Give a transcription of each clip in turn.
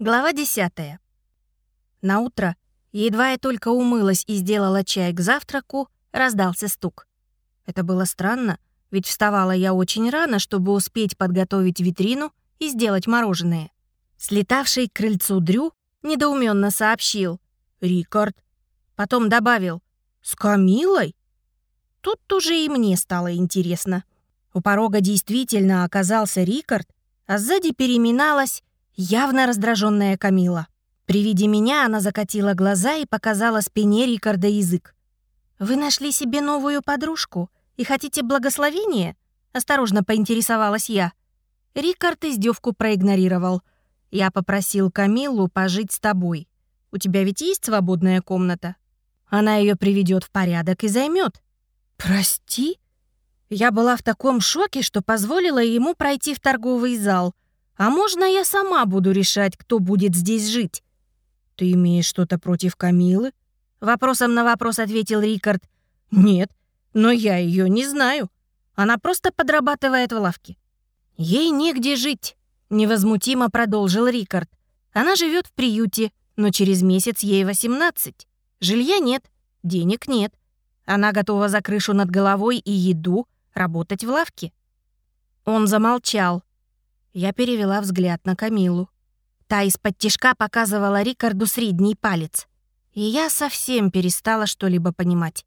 Глава 10. На утро, едва я только умылась и сделала чай к завтраку, раздался стук. Это было странно, ведь вставала я очень рано, чтобы успеть подготовить витрину и сделать мороженое. Слетавший к крыльцу Дрю недоуменно сообщил «Рикард». Потом добавил «С Камилой?» Тут уже и мне стало интересно. У порога действительно оказался Рикард, а сзади переминалась явно раздраженная Камила. При виде меня она закатила глаза и показала спине Рикарда язык. «Вы нашли себе новую подружку и хотите благословения?» Осторожно поинтересовалась я. Рикард издевку проигнорировал. «Я попросил Камиллу пожить с тобой. У тебя ведь есть свободная комната? Она ее приведет в порядок и займет. «Прости?» Я была в таком шоке, что позволила ему пройти в торговый зал — а можно я сама буду решать, кто будет здесь жить? Ты имеешь что-то против Камилы? Вопросом на вопрос ответил Рикард. Нет, но я ее не знаю. Она просто подрабатывает в лавке. Ей негде жить, невозмутимо продолжил Рикард. Она живет в приюте, но через месяц ей 18. Жилья нет, денег нет. Она готова за крышу над головой и еду работать в лавке. Он замолчал, я перевела взгляд на Камилу. Та из-под тишка показывала Рикарду средний палец. И я совсем перестала что-либо понимать.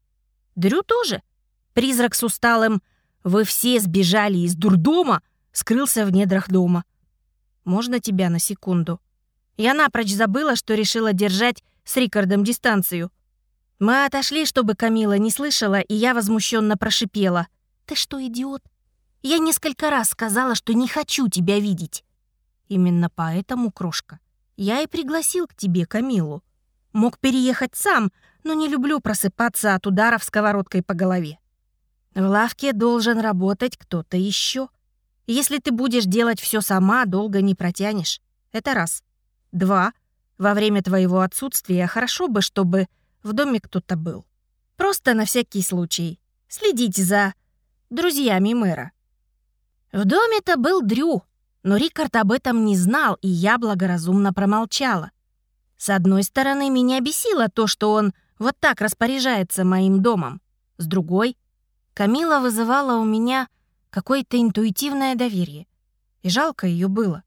Дрю тоже. Призрак с усталым «Вы все сбежали из дурдома» скрылся в недрах дома. «Можно тебя на секунду?» Я напрочь забыла, что решила держать с Рикардом дистанцию. Мы отошли, чтобы Камила не слышала, и я возмущенно прошипела. «Ты что, идиот? Я несколько раз сказала, что не хочу тебя видеть. Именно поэтому, крошка, я и пригласил к тебе Камилу. Мог переехать сам, но не люблю просыпаться от ударов сковородкой по голове. В лавке должен работать кто-то еще. Если ты будешь делать все сама, долго не протянешь. Это раз. Два. Во время твоего отсутствия хорошо бы, чтобы в доме кто-то был. Просто на всякий случай. Следить за друзьями мэра. В доме-то был Дрю, но Рикард об этом не знал, и я благоразумно промолчала. С одной стороны, меня бесило то, что он вот так распоряжается моим домом. С другой, Камила вызывала у меня какое-то интуитивное доверие. И жалко ее было.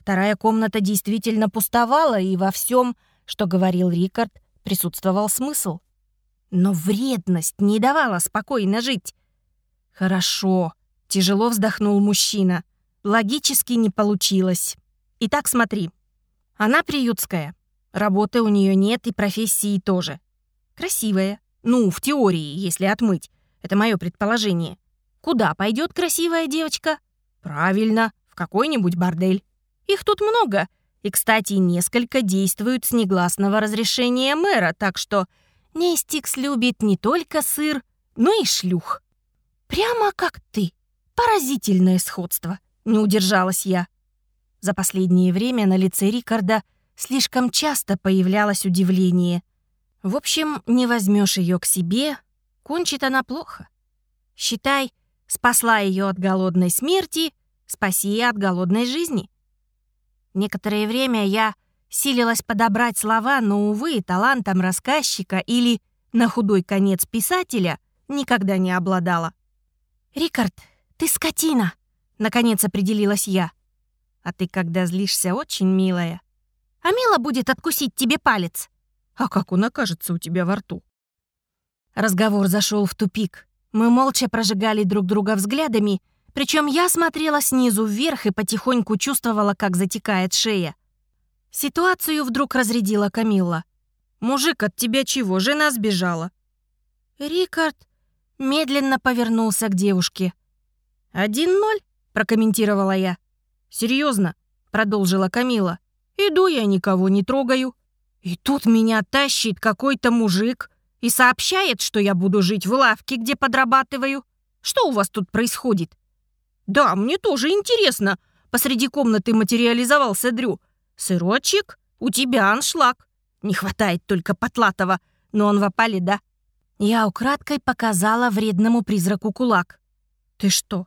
Вторая комната действительно пустовала, и во всем, что говорил Рикард, присутствовал смысл. Но вредность не давала спокойно жить. «Хорошо», Тяжело вздохнул мужчина. Логически не получилось. Итак, смотри. Она приютская. Работы у нее нет и профессии тоже. Красивая. Ну, в теории, если отмыть. Это мое предположение. Куда пойдет красивая девочка? Правильно, в какой-нибудь бордель. Их тут много. И, кстати, несколько действуют с негласного разрешения мэра, так что Нестикс любит не только сыр, но и шлюх. Прямо как ты. Поразительное сходство, не удержалась я. За последнее время на лице Рикарда слишком часто появлялось удивление. В общем, не возьмешь ее к себе, кончит она плохо. Считай, спасла ее от голодной смерти, спаси от голодной жизни. Некоторое время я силилась подобрать слова, но, увы, талантом рассказчика или, на худой конец, писателя никогда не обладала. «Рикард, «Ты скотина!» — наконец определилась я. «А ты, когда злишься, очень милая. А мило будет откусить тебе палец. А как он окажется у тебя во рту?» Разговор зашел в тупик. Мы молча прожигали друг друга взглядами, причем я смотрела снизу вверх и потихоньку чувствовала, как затекает шея. Ситуацию вдруг разрядила Камилла. «Мужик, от тебя чего? Жена сбежала». Рикард медленно повернулся к девушке. «Один ноль?» — прокомментировала я. «Серьезно?» — продолжила Камила. «Иду я, никого не трогаю. И тут меня тащит какой-то мужик и сообщает, что я буду жить в лавке, где подрабатываю. Что у вас тут происходит?» «Да, мне тоже интересно», — посреди комнаты материализовался Дрю. «Сырочек, у тебя аншлаг. Не хватает только Потлатова, но он в опале, да?» Я украдкой показала вредному призраку кулак. «Ты что,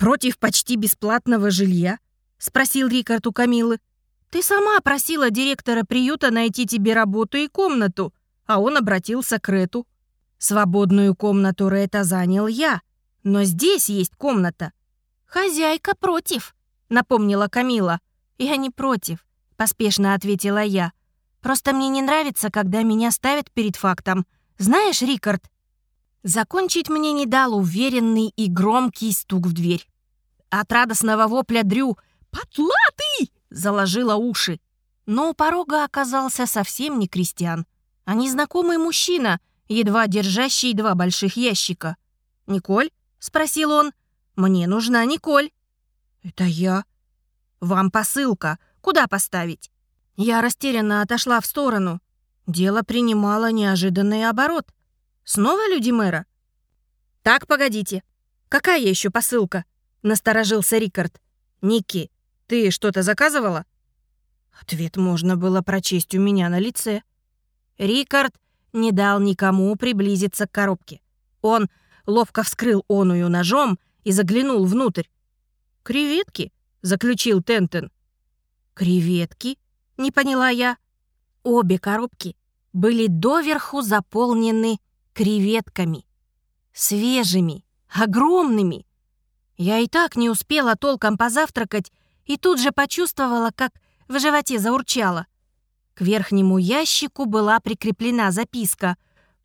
«Против почти бесплатного жилья?» — спросил Рикард у Камилы. Ты сама просила директора приюта найти тебе работу и комнату, а он обратился к Рету. Свободную комнату Рета занял я, но здесь есть комната. Хозяйка против, напомнила Камила. Я не против, поспешно ответила я. Просто мне не нравится, когда меня ставят перед фактом. Знаешь, Рикард, закончить мне не дал уверенный и громкий стук в дверь. От радостного вопля Дрю «Потлатый!» заложила уши. Но у порога оказался совсем не крестьян, а незнакомый мужчина, едва держащий два больших ящика. «Николь?» — спросил он. «Мне нужна Николь». «Это я». «Вам посылка. Куда поставить?» Я растерянно отошла в сторону. Дело принимало неожиданный оборот. Снова люди мэра? «Так, погодите. Какая еще посылка?» — насторожился Рикард. «Ники, ты что-то заказывала?» Ответ можно было прочесть у меня на лице. Рикард не дал никому приблизиться к коробке. Он ловко вскрыл оную ножом и заглянул внутрь. «Креветки?» — заключил Тентен. «Креветки?» — не поняла я. Обе коробки были доверху заполнены креветками. Свежими, огромными. Я и так не успела толком позавтракать и тут же почувствовала, как в животе заурчало. К верхнему ящику была прикреплена записка.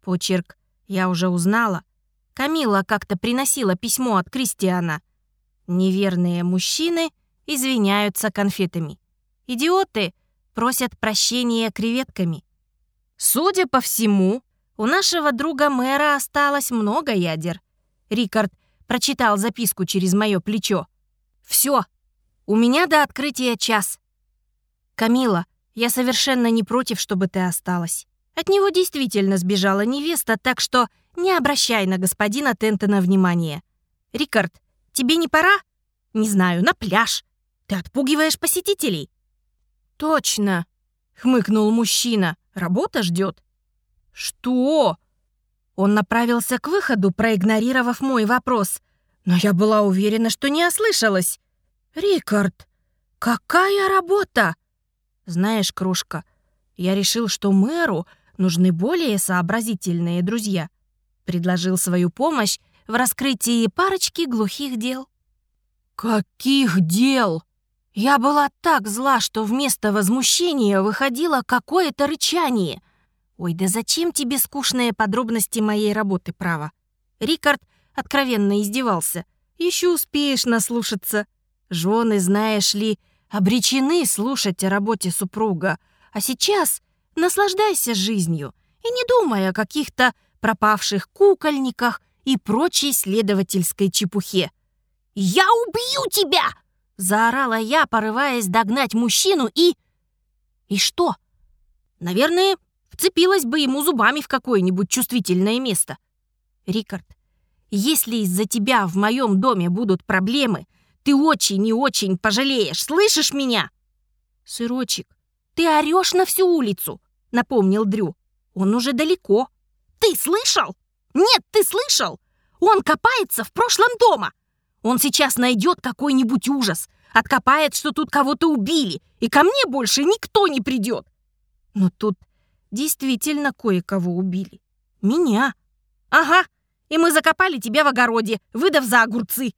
Почерк я уже узнала. Камила как-то приносила письмо от Кристиана. Неверные мужчины извиняются конфетами. Идиоты просят прощения креветками. Судя по всему, у нашего друга мэра осталось много ядер. Рикард прочитал записку через мое плечо. «Все, у меня до открытия час. Камила, я совершенно не против, чтобы ты осталась. От него действительно сбежала невеста, так что не обращай на господина Тентона внимания. Рикард, тебе не пора? Не знаю, на пляж. Ты отпугиваешь посетителей. Точно, хмыкнул мужчина. Работа ждет. Что? Он направился к выходу, проигнорировав мой вопрос. Но я была уверена, что не ослышалась. «Рикард, какая работа?» «Знаешь, кружка, я решил, что мэру нужны более сообразительные друзья», предложил свою помощь в раскрытии парочки глухих дел. «Каких дел?» Я была так зла, что вместо возмущения выходило какое-то рычание. «Ой, да зачем тебе скучные подробности моей работы, право?» Рикард откровенно издевался. «Еще успеешь наслушаться». Жены, знаешь ли, обречены слушать о работе супруга. А сейчас наслаждайся жизнью и не думай о каких-то пропавших кукольниках и прочей следовательской чепухе. «Я убью тебя!» — заорала я, порываясь догнать мужчину и... И что? Наверное, вцепилась бы ему зубами в какое-нибудь чувствительное место. Рикард, если из-за тебя в моем доме будут проблемы, ты очень и очень пожалеешь, слышишь меня?» «Сырочек, ты орешь на всю улицу», — напомнил Дрю. «Он уже далеко». «Ты слышал? Нет, ты слышал? Он копается в прошлом дома. Он сейчас найдет какой-нибудь ужас, откопает, что тут кого-то убили, и ко мне больше никто не придет». Но тут действительно кое-кого убили. Меня. Ага, и мы закопали тебя в огороде, выдав за огурцы.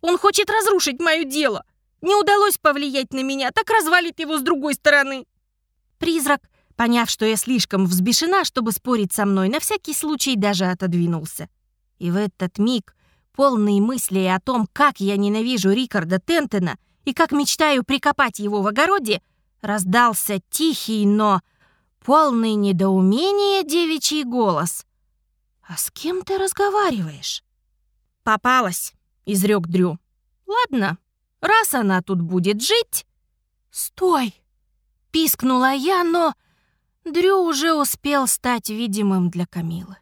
Он хочет разрушить мое дело. Не удалось повлиять на меня, так развалит его с другой стороны. Призрак, поняв, что я слишком взбешена, чтобы спорить со мной, на всякий случай даже отодвинулся. И в этот миг, полные мысли о том, как я ненавижу Рикарда Тентона и как мечтаю прикопать его в огороде, раздался тихий, но полный недоумения девичий голос. «А с кем ты разговариваешь?» «Попалась», — изрек Дрю. «Ладно, раз она тут будет жить...» «Стой!» — пискнула я, но Дрю уже успел стать видимым для Камилы.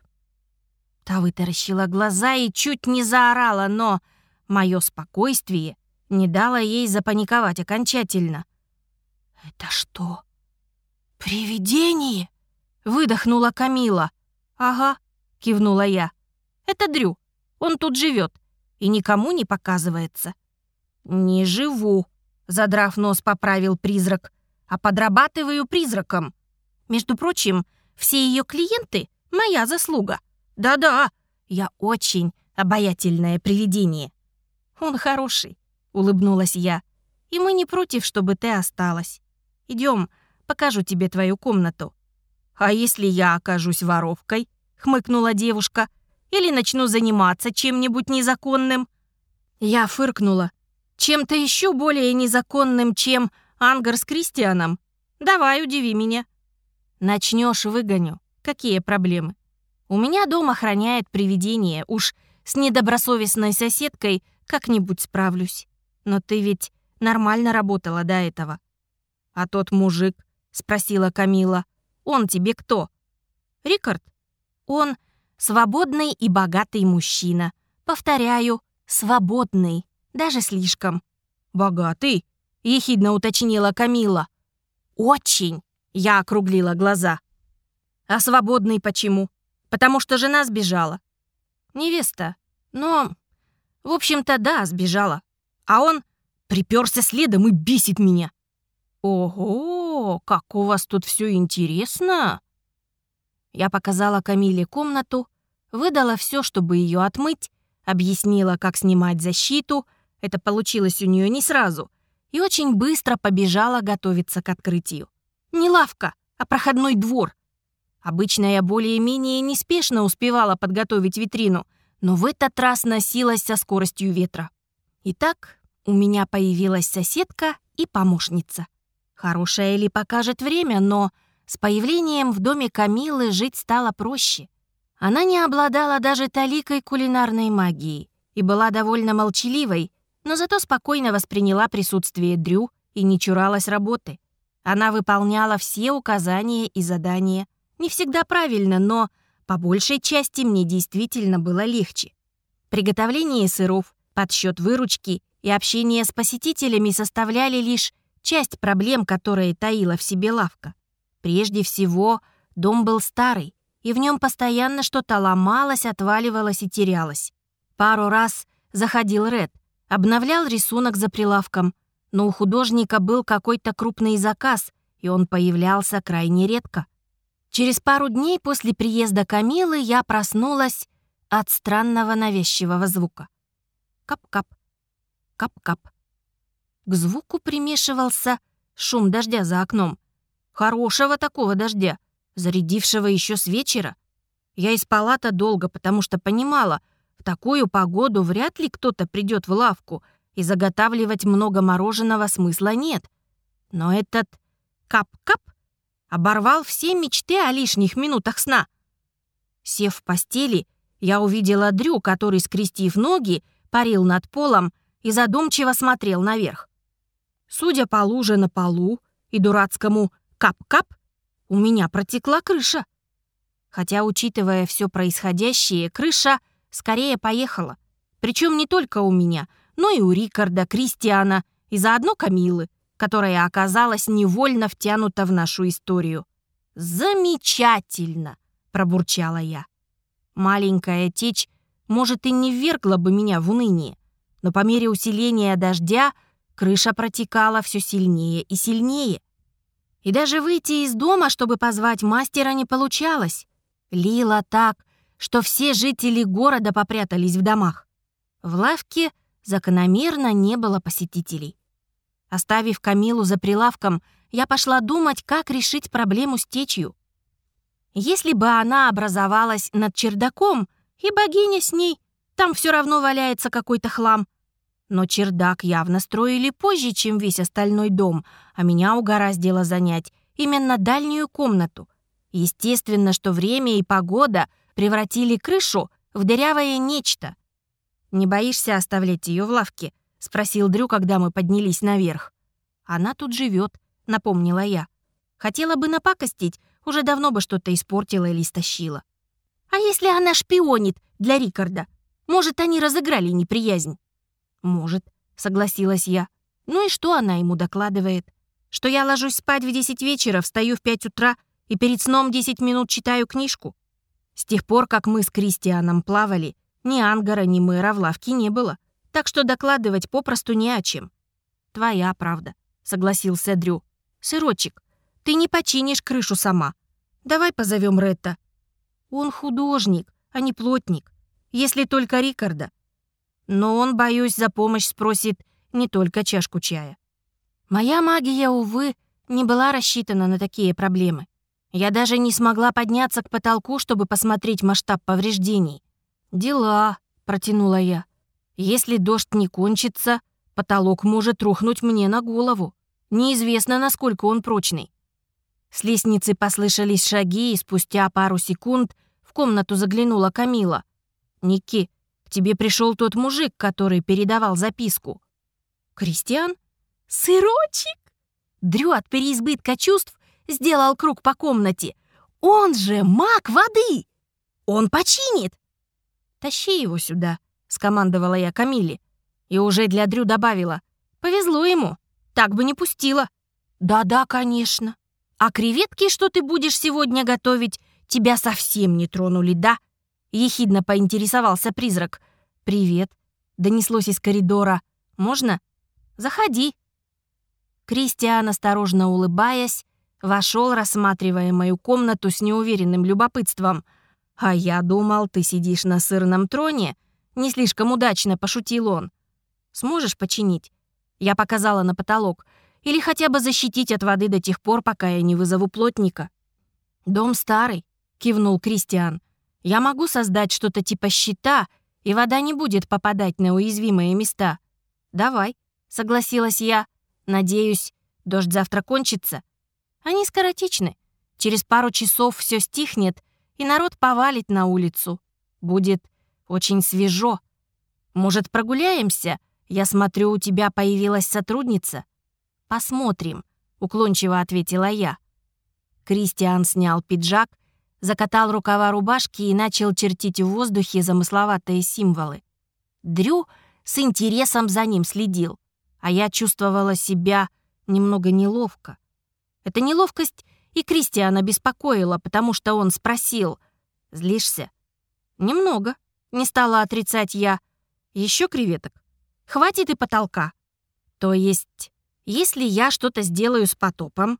Та вытаращила глаза и чуть не заорала, но мое спокойствие не дало ей запаниковать окончательно. «Это что, привидение?» — выдохнула Камила. «Ага», — кивнула я. «Это Дрю, он тут живет и никому не показывается. «Не живу», — задрав нос, поправил призрак. а подрабатываю призраком. Между прочим, все ее клиенты — моя заслуга. Да-да, я очень обаятельное привидение. Он хороший, улыбнулась я. И мы не против, чтобы ты осталась. Идем, покажу тебе твою комнату. А если я окажусь воровкой? хмыкнула девушка. Или начну заниматься чем-нибудь незаконным? Я фыркнула. Чем-то еще более незаконным, чем ангар с Кристианом? Давай, удиви меня. Начнешь выгоню. Какие проблемы? У меня дом охраняет привидение. Уж с недобросовестной соседкой как-нибудь справлюсь. Но ты ведь нормально работала до этого. А тот мужик, спросила Камила, он тебе кто? Рикард. Он свободный и богатый мужчина. Повторяю, свободный, даже слишком. Богатый? — ехидно уточнила Камила. «Очень!» — я округлила глаза. «А свободный почему? Потому что жена сбежала». «Невеста. Но, в общем-то, да, сбежала. А он приперся следом и бесит меня». «Ого, как у вас тут все интересно!» Я показала Камиле комнату, выдала все, чтобы ее отмыть, объяснила, как снимать защиту. Это получилось у нее не сразу — и очень быстро побежала готовиться к открытию. Не лавка, а проходной двор. Обычно я более-менее неспешно успевала подготовить витрину, но в этот раз носилась со скоростью ветра. Итак, у меня появилась соседка и помощница. Хорошая ли покажет время, но с появлением в доме Камилы жить стало проще. Она не обладала даже таликой кулинарной магии и была довольно молчаливой, но зато спокойно восприняла присутствие Дрю и не чуралась работы. Она выполняла все указания и задания. Не всегда правильно, но по большей части мне действительно было легче. Приготовление сыров, подсчет выручки и общение с посетителями составляли лишь часть проблем, которые таила в себе лавка. Прежде всего, дом был старый, и в нем постоянно что-то ломалось, отваливалось и терялось. Пару раз заходил Ред, Обновлял рисунок за прилавком, но у художника был какой-то крупный заказ, и он появлялся крайне редко. Через пару дней после приезда Камилы я проснулась от странного навязчивого звука. Кап-кап, кап-кап. К звуку примешивался шум дождя за окном. Хорошего такого дождя, зарядившего еще с вечера. Я и спала-то долго, потому что понимала, в такую погоду вряд ли кто-то придет в лавку, и заготавливать много мороженого смысла нет. Но этот кап-кап оборвал все мечты о лишних минутах сна. Сев в постели, я увидела Дрю, который, скрестив ноги, парил над полом и задумчиво смотрел наверх. Судя по луже на полу и дурацкому кап-кап, у меня протекла крыша. Хотя, учитывая все происходящее, крыша — скорее поехала. Причем не только у меня, но и у Рикарда, Кристиана и заодно Камилы, которая оказалась невольно втянута в нашу историю. «Замечательно!» — пробурчала я. Маленькая течь, может, и не ввергла бы меня в уныние, но по мере усиления дождя крыша протекала все сильнее и сильнее. И даже выйти из дома, чтобы позвать мастера, не получалось. Лила так, что все жители города попрятались в домах. В лавке закономерно не было посетителей. Оставив Камилу за прилавком, я пошла думать, как решить проблему с течью. Если бы она образовалась над чердаком, и богиня с ней, там все равно валяется какой-то хлам. Но чердак явно строили позже, чем весь остальной дом, а меня угораздило занять именно дальнюю комнату. Естественно, что время и погода — превратили крышу в дырявое нечто. «Не боишься оставлять ее в лавке?» — спросил Дрю, когда мы поднялись наверх. «Она тут живет, напомнила я. «Хотела бы напакостить, уже давно бы что-то испортила или стащила». «А если она шпионит для Рикарда? Может, они разыграли неприязнь?» «Может», — согласилась я. «Ну и что она ему докладывает? Что я ложусь спать в 10 вечера, встаю в 5 утра и перед сном 10 минут читаю книжку? С тех пор, как мы с Кристианом плавали, ни Ангара, ни мэра в лавке не было, так что докладывать попросту не о чем. «Твоя правда», — согласился Дрю. «Сырочек, ты не починишь крышу сама. Давай позовем Ретта». «Он художник, а не плотник, если только Рикарда. Но он, боюсь, за помощь спросит не только чашку чая. Моя магия, увы, не была рассчитана на такие проблемы. Я даже не смогла подняться к потолку, чтобы посмотреть масштаб повреждений. «Дела», — протянула я. «Если дождь не кончится, потолок может рухнуть мне на голову. Неизвестно, насколько он прочный». С лестницы послышались шаги, и спустя пару секунд в комнату заглянула Камила. «Ники, тебе пришел тот мужик, который передавал записку». «Кристиан? Сырочек?» Дрю от переизбытка чувств сделал круг по комнате. «Он же маг воды! Он починит!» «Тащи его сюда», — скомандовала я Камиле. И уже для Дрю добавила. «Повезло ему, так бы не пустила». «Да-да, конечно. А креветки, что ты будешь сегодня готовить, тебя совсем не тронули, да?» Ехидно поинтересовался призрак. «Привет», — донеслось из коридора. «Можно?» «Заходи». Кристиан, осторожно улыбаясь, вошел, рассматривая мою комнату с неуверенным любопытством. «А я думал, ты сидишь на сырном троне?» Не слишком удачно пошутил он. «Сможешь починить?» Я показала на потолок. «Или хотя бы защитить от воды до тех пор, пока я не вызову плотника». «Дом старый», — кивнул Кристиан. «Я могу создать что-то типа щита, и вода не будет попадать на уязвимые места». «Давай», — согласилась я. Надеюсь, дождь завтра кончится. Они скоротечны. Через пару часов все стихнет, и народ повалит на улицу. Будет очень свежо. Может, прогуляемся? Я смотрю, у тебя появилась сотрудница. Посмотрим, уклончиво ответила я. Кристиан снял пиджак, закатал рукава рубашки и начал чертить в воздухе замысловатые символы. Дрю с интересом за ним следил а я чувствовала себя немного неловко. Эта неловкость и Кристиана беспокоила, потому что он спросил «Злишься?» «Немного», — не стала отрицать я. Еще креветок? Хватит и потолка». «То есть, если я что-то сделаю с потопом,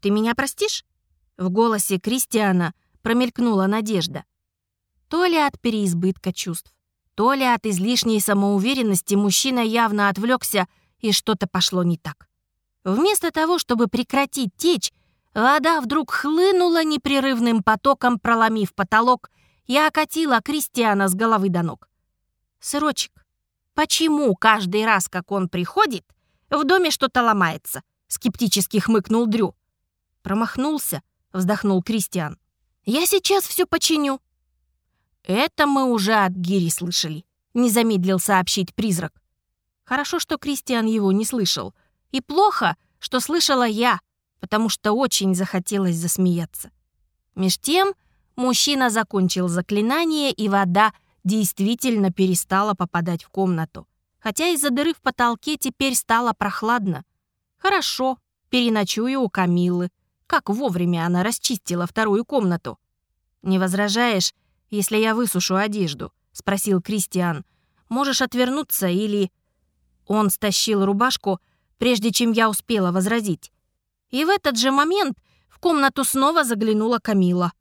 ты меня простишь?» В голосе Кристиана промелькнула надежда. То ли от переизбытка чувств, то ли от излишней самоуверенности мужчина явно отвлекся и что-то пошло не так. Вместо того, чтобы прекратить течь, вода вдруг хлынула непрерывным потоком, проломив потолок, и окатила Кристиана с головы до ног. «Сырочек, почему каждый раз, как он приходит, в доме что-то ломается?» — скептически хмыкнул Дрю. «Промахнулся», — вздохнул Кристиан. «Я сейчас все починю». «Это мы уже от Гири слышали», — не замедлил сообщить призрак. Хорошо, что Кристиан его не слышал. И плохо, что слышала я, потому что очень захотелось засмеяться. Меж тем мужчина закончил заклинание, и вода действительно перестала попадать в комнату. Хотя из-за дыры в потолке теперь стало прохладно. Хорошо, переночую у Камилы. Как вовремя она расчистила вторую комнату. «Не возражаешь, если я высушу одежду?» — спросил Кристиан. «Можешь отвернуться или...» Он стащил рубашку, прежде чем я успела возразить. И в этот же момент в комнату снова заглянула Камила.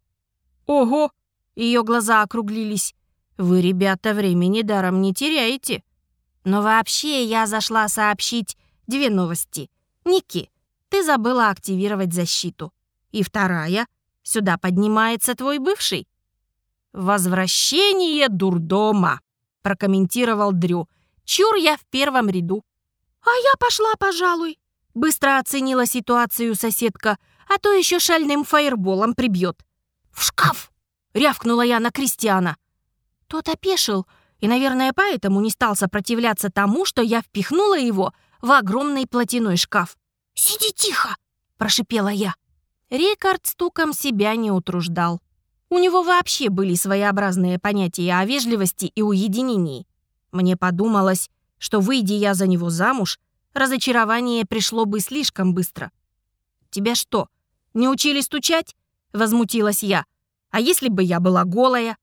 «Ого!» — ее глаза округлились. «Вы, ребята, времени даром не теряете». Но вообще я зашла сообщить две новости. Ники, ты забыла активировать защиту. И вторая, сюда поднимается твой бывший. «Возвращение дурдома», — прокомментировал Дрю, — Чур я в первом ряду. А я пошла, пожалуй. Быстро оценила ситуацию соседка, а то еще шальным фаерболом прибьет. В шкаф! Рявкнула я на Кристиана. Тот опешил и, наверное, поэтому не стал сопротивляться тому, что я впихнула его в огромный платяной шкаф. «Сиди тихо!» – прошипела я. Рикард стуком себя не утруждал. У него вообще были своеобразные понятия о вежливости и уединении. Мне подумалось, что, выйди я за него замуж, разочарование пришло бы слишком быстро. «Тебя что, не учили стучать?» — возмутилась я. «А если бы я была голая?»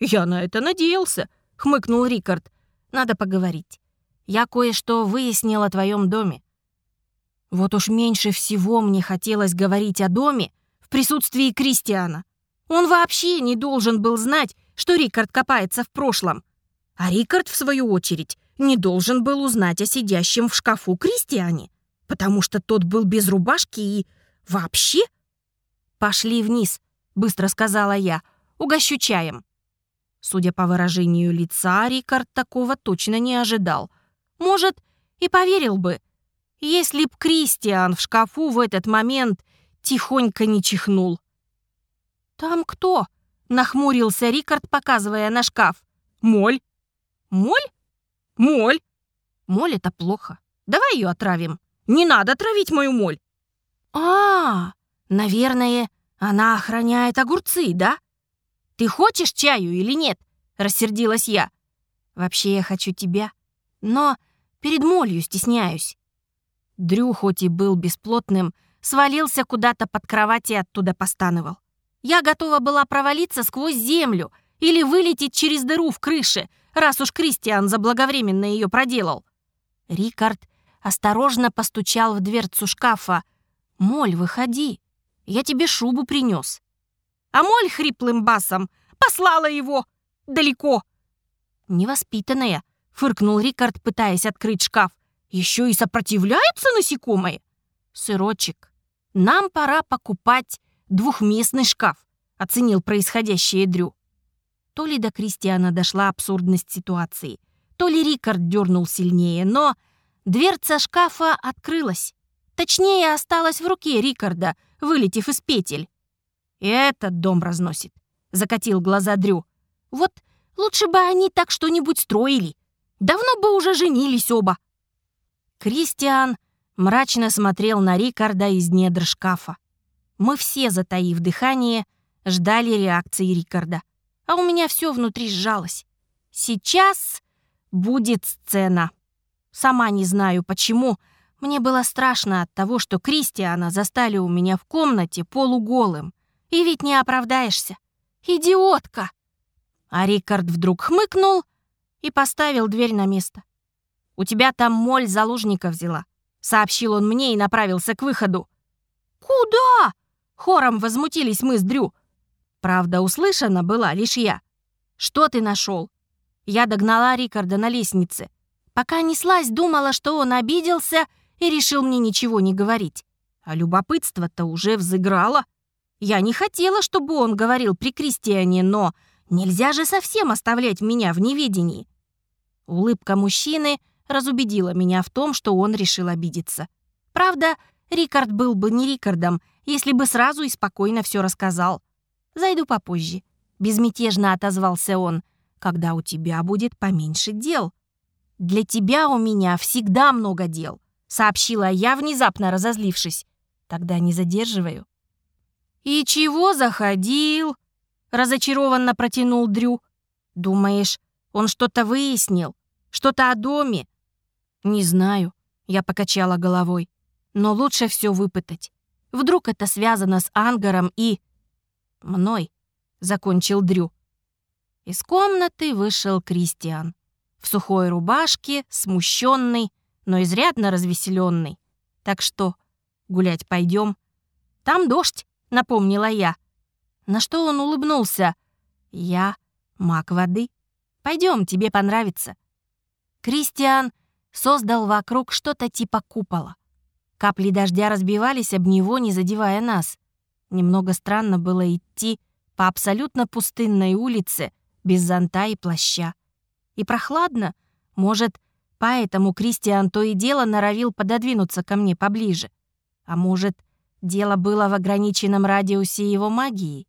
«Я на это надеялся», — хмыкнул Рикард. «Надо поговорить. Я кое-что выяснил о твоем доме». Вот уж меньше всего мне хотелось говорить о доме в присутствии Кристиана. Он вообще не должен был знать, что Рикард копается в прошлом. А Рикард, в свою очередь, не должен был узнать о сидящем в шкафу Кристиане, потому что тот был без рубашки и вообще... «Пошли вниз», — быстро сказала я, — «угощу чаем». Судя по выражению лица, Рикард такого точно не ожидал. Может, и поверил бы, если б Кристиан в шкафу в этот момент тихонько не чихнул. «Там кто?» — нахмурился Рикард, показывая на шкаф. «Моль». «Моль? Моль?» «Моль — это плохо. Давай ее отравим». «Не надо травить мою моль». А, -а, наверное, она охраняет огурцы, да?» «Ты хочешь чаю или нет?» — рассердилась я. «Вообще я хочу тебя, но перед молью стесняюсь». Дрю, хоть и был бесплотным, свалился куда-то под кровать и оттуда постановал. Я готова была провалиться сквозь землю или вылететь через дыру в крыше, раз уж Кристиан заблаговременно ее проделал. Рикард осторожно постучал в дверцу шкафа. «Моль, выходи, я тебе шубу принес а моль хриплым басом послала его далеко. «Невоспитанная», — фыркнул Рикард, пытаясь открыть шкаф. «Еще и сопротивляется насекомое?» «Сырочек, нам пора покупать двухместный шкаф», — оценил происходящее Дрю. То ли до Кристиана дошла абсурдность ситуации, то ли Рикард дернул сильнее, но дверца шкафа открылась. Точнее, осталась в руке Рикарда, вылетев из петель. И этот дом разносит. Закатил глаза Дрю. Вот лучше бы они так что-нибудь строили. Давно бы уже женились оба. Кристиан мрачно смотрел на Рикарда из недр шкафа. Мы все, затаив дыхание, ждали реакции Рикарда. А у меня все внутри сжалось. Сейчас будет сцена. Сама не знаю почему. Мне было страшно от того, что Кристиана застали у меня в комнате полуголым. И ведь не оправдаешься. Идиотка!» А Рикард вдруг хмыкнул и поставил дверь на место. «У тебя там моль заложника взяла», — сообщил он мне и направился к выходу. «Куда?» — хором возмутились мы с Дрю. Правда, услышана была лишь я. «Что ты нашел?» Я догнала Рикарда на лестнице. Пока неслась, думала, что он обиделся и решил мне ничего не говорить. А любопытство-то уже взыграло. Я не хотела, чтобы он говорил при крестьяне, но нельзя же совсем оставлять меня в неведении. Улыбка мужчины разубедила меня в том, что он решил обидеться. Правда, Рикард был бы не Рикардом, если бы сразу и спокойно все рассказал. «Зайду попозже», — безмятежно отозвался он, «когда у тебя будет поменьше дел». «Для тебя у меня всегда много дел», — сообщила я, внезапно разозлившись. «Тогда не задерживаю». «И чего заходил?» — разочарованно протянул Дрю. «Думаешь, он что-то выяснил? Что-то о доме?» «Не знаю», — я покачала головой. «Но лучше все выпытать. Вдруг это связано с Ангаром и...» «Мной», — закончил Дрю. Из комнаты вышел Кристиан. В сухой рубашке, смущенный, но изрядно развеселенный. Так что, гулять пойдем? Там дождь напомнила я. На что он улыбнулся. «Я маг воды. Пойдем, тебе понравится». Кристиан создал вокруг что-то типа купола. Капли дождя разбивались об него, не задевая нас. Немного странно было идти по абсолютно пустынной улице без зонта и плаща. И прохладно, может, поэтому Кристиан то и дело норовил пододвинуться ко мне поближе. А может, Дело было в ограниченном радиусе его магии.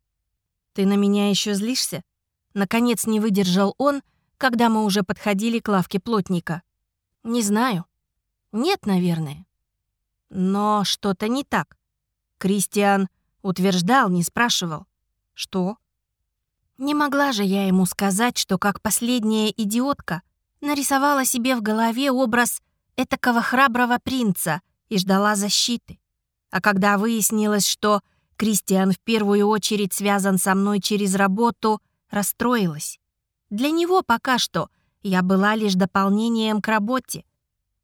«Ты на меня еще злишься?» Наконец не выдержал он, когда мы уже подходили к лавке плотника. «Не знаю. Нет, наверное. Но что-то не так. Кристиан утверждал, не спрашивал. Что? Не могла же я ему сказать, что как последняя идиотка нарисовала себе в голове образ этакого храброго принца и ждала защиты. А когда выяснилось, что Кристиан в первую очередь связан со мной через работу, расстроилась. Для него пока что я была лишь дополнением к работе.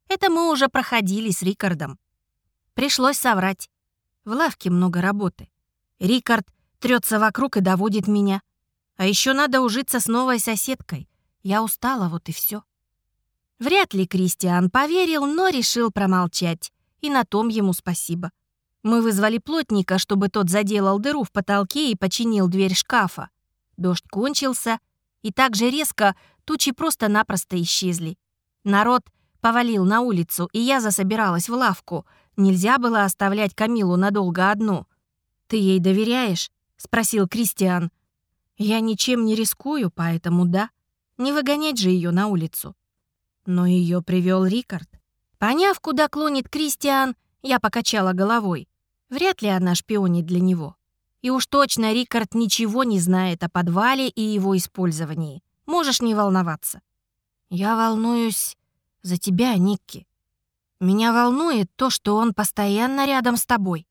Это мы уже проходили с Рикардом. Пришлось соврать. В лавке много работы. Рикард трется вокруг и доводит меня. А еще надо ужиться с новой соседкой. Я устала, вот и все. Вряд ли Кристиан поверил, но решил промолчать. И на том ему спасибо. Мы вызвали плотника, чтобы тот заделал дыру в потолке и починил дверь шкафа. Дождь кончился, и так же резко тучи просто-напросто исчезли. Народ повалил на улицу, и я засобиралась в лавку. Нельзя было оставлять Камилу надолго одну. «Ты ей доверяешь?» — спросил Кристиан. «Я ничем не рискую, поэтому да. Не выгонять же ее на улицу». Но ее привел Рикард. Поняв, куда клонит Кристиан, я покачала головой. Вряд ли она шпионит для него. И уж точно Рикард ничего не знает о подвале и его использовании. Можешь не волноваться. Я волнуюсь за тебя, Никки. Меня волнует то, что он постоянно рядом с тобой.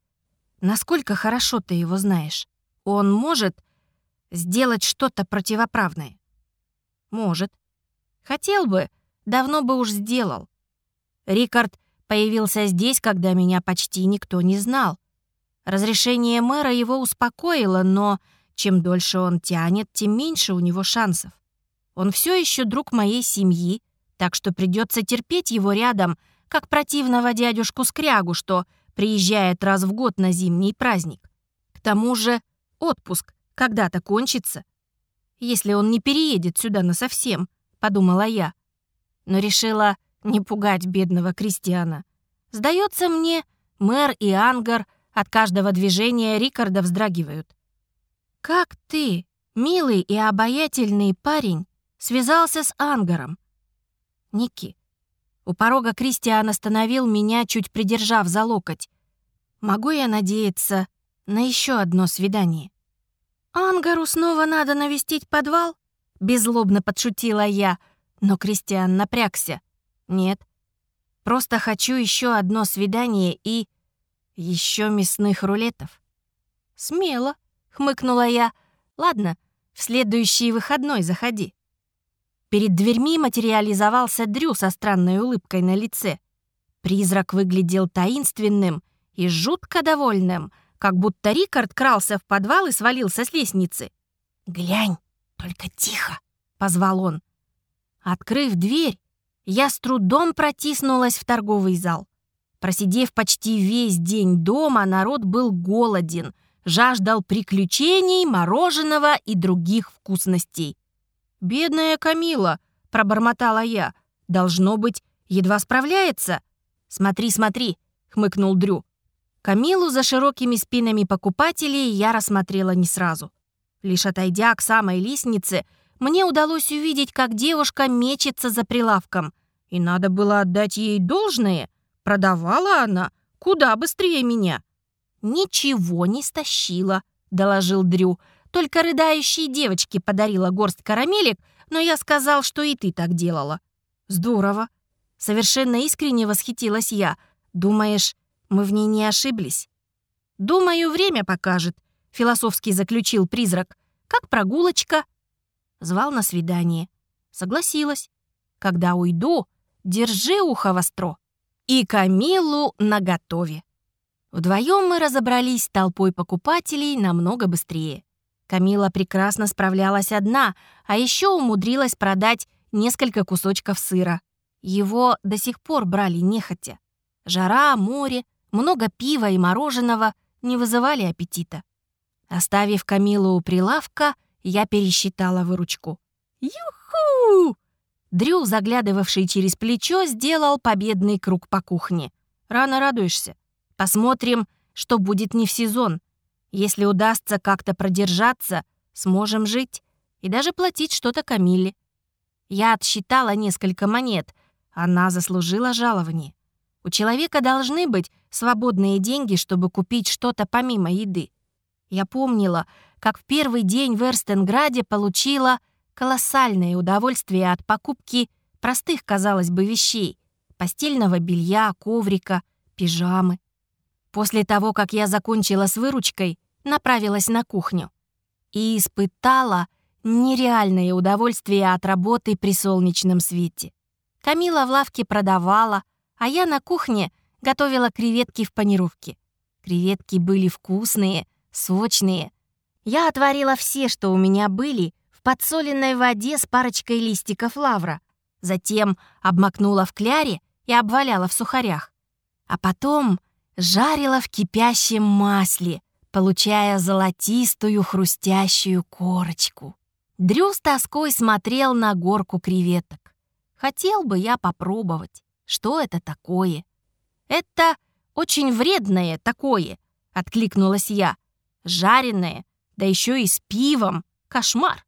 Насколько хорошо ты его знаешь. Он может сделать что-то противоправное. Может. Хотел бы, давно бы уж сделал. Рикард появился здесь, когда меня почти никто не знал. Разрешение мэра его успокоило, но чем дольше он тянет, тем меньше у него шансов. Он все еще друг моей семьи, так что придется терпеть его рядом, как противного дядюшку Скрягу, что приезжает раз в год на зимний праздник. К тому же отпуск когда-то кончится. Если он не переедет сюда насовсем, подумала я. Но решила не пугать бедного крестьяна. Сдается мне, мэр и Ангар — от каждого движения Рикарда вздрагивают. «Как ты, милый и обаятельный парень, связался с Ангаром?» «Ники». У порога Кристиан остановил меня, чуть придержав за локоть. «Могу я надеяться на еще одно свидание?» «Ангару снова надо навестить подвал?» Беззлобно подшутила я, но Кристиан напрягся. «Нет, просто хочу еще одно свидание и...» Еще мясных рулетов. Смело, хмыкнула я. Ладно, в следующий выходной заходи. Перед дверьми материализовался Дрю со странной улыбкой на лице. Призрак выглядел таинственным и жутко довольным, как будто Рикард крался в подвал и свалился с лестницы. «Глянь, только тихо!» — позвал он. Открыв дверь, я с трудом протиснулась в торговый зал. Просидев почти весь день дома, народ был голоден, жаждал приключений, мороженого и других вкусностей. «Бедная Камила», — пробормотала я, — «должно быть, едва справляется». «Смотри, смотри», — хмыкнул Дрю. Камилу за широкими спинами покупателей я рассмотрела не сразу. Лишь отойдя к самой лестнице, мне удалось увидеть, как девушка мечется за прилавком. И надо было отдать ей должное — Продавала она куда быстрее меня». «Ничего не стащила», — доложил Дрю. «Только рыдающей девочке подарила горсть карамелек, но я сказал, что и ты так делала». «Здорово». Совершенно искренне восхитилась я. «Думаешь, мы в ней не ошиблись?» «Думаю, время покажет», — философски заключил призрак. «Как прогулочка?» Звал на свидание. Согласилась. «Когда уйду, держи ухо востро» и Камилу наготове. Вдвоем мы разобрались с толпой покупателей намного быстрее. Камила прекрасно справлялась одна, а еще умудрилась продать несколько кусочков сыра. Его до сих пор брали нехотя. Жара, море, много пива и мороженого не вызывали аппетита. Оставив Камилу у прилавка, я пересчитала выручку. «Юху!» Дрю, заглядывавший через плечо, сделал победный круг по кухне. «Рано радуешься. Посмотрим, что будет не в сезон. Если удастся как-то продержаться, сможем жить и даже платить что-то Камиле». Я отсчитала несколько монет. Она заслужила жалование. У человека должны быть свободные деньги, чтобы купить что-то помимо еды. Я помнила, как в первый день в Эрстенграде получила колоссальное удовольствие от покупки простых, казалось бы, вещей — постельного белья, коврика, пижамы. После того, как я закончила с выручкой, направилась на кухню и испытала нереальное удовольствие от работы при солнечном свете. Камила в лавке продавала, а я на кухне готовила креветки в панировке. Креветки были вкусные, сочные. Я отварила все, что у меня были, в подсоленной воде с парочкой листиков лавра. Затем обмакнула в кляре и обваляла в сухарях. А потом жарила в кипящем масле, получая золотистую хрустящую корочку. Дрю с тоской смотрел на горку креветок. Хотел бы я попробовать, что это такое. «Это очень вредное такое», — откликнулась я. «Жареное, да еще и с пивом. Кошмар!»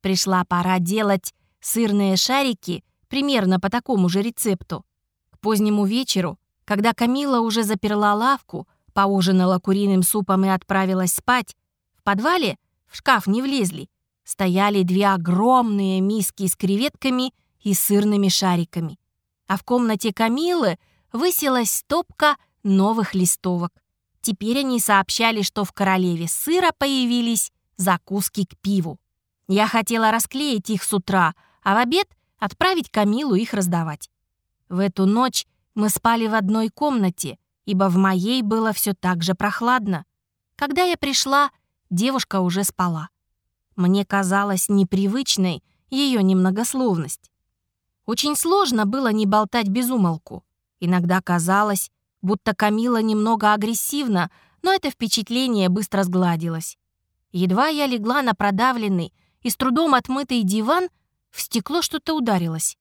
Пришла пора делать сырные шарики примерно по такому же рецепту. К позднему вечеру, когда Камила уже заперла лавку, поужинала куриным супом и отправилась спать, в подвале в шкаф не влезли. Стояли две огромные миски с креветками и сырными шариками. А в комнате Камилы высилась стопка новых листовок. Теперь они сообщали, что в королеве сыра появились закуски к пиву. Я хотела расклеить их с утра, а в обед отправить Камилу их раздавать. В эту ночь мы спали в одной комнате, ибо в моей было все так же прохладно. Когда я пришла, девушка уже спала. Мне казалась непривычной ее немногословность. Очень сложно было не болтать без умолку. Иногда казалось, будто Камила немного агрессивна, но это впечатление быстро сгладилось. Едва я легла на продавленный и с трудом отмытый диван, в стекло что-то ударилось.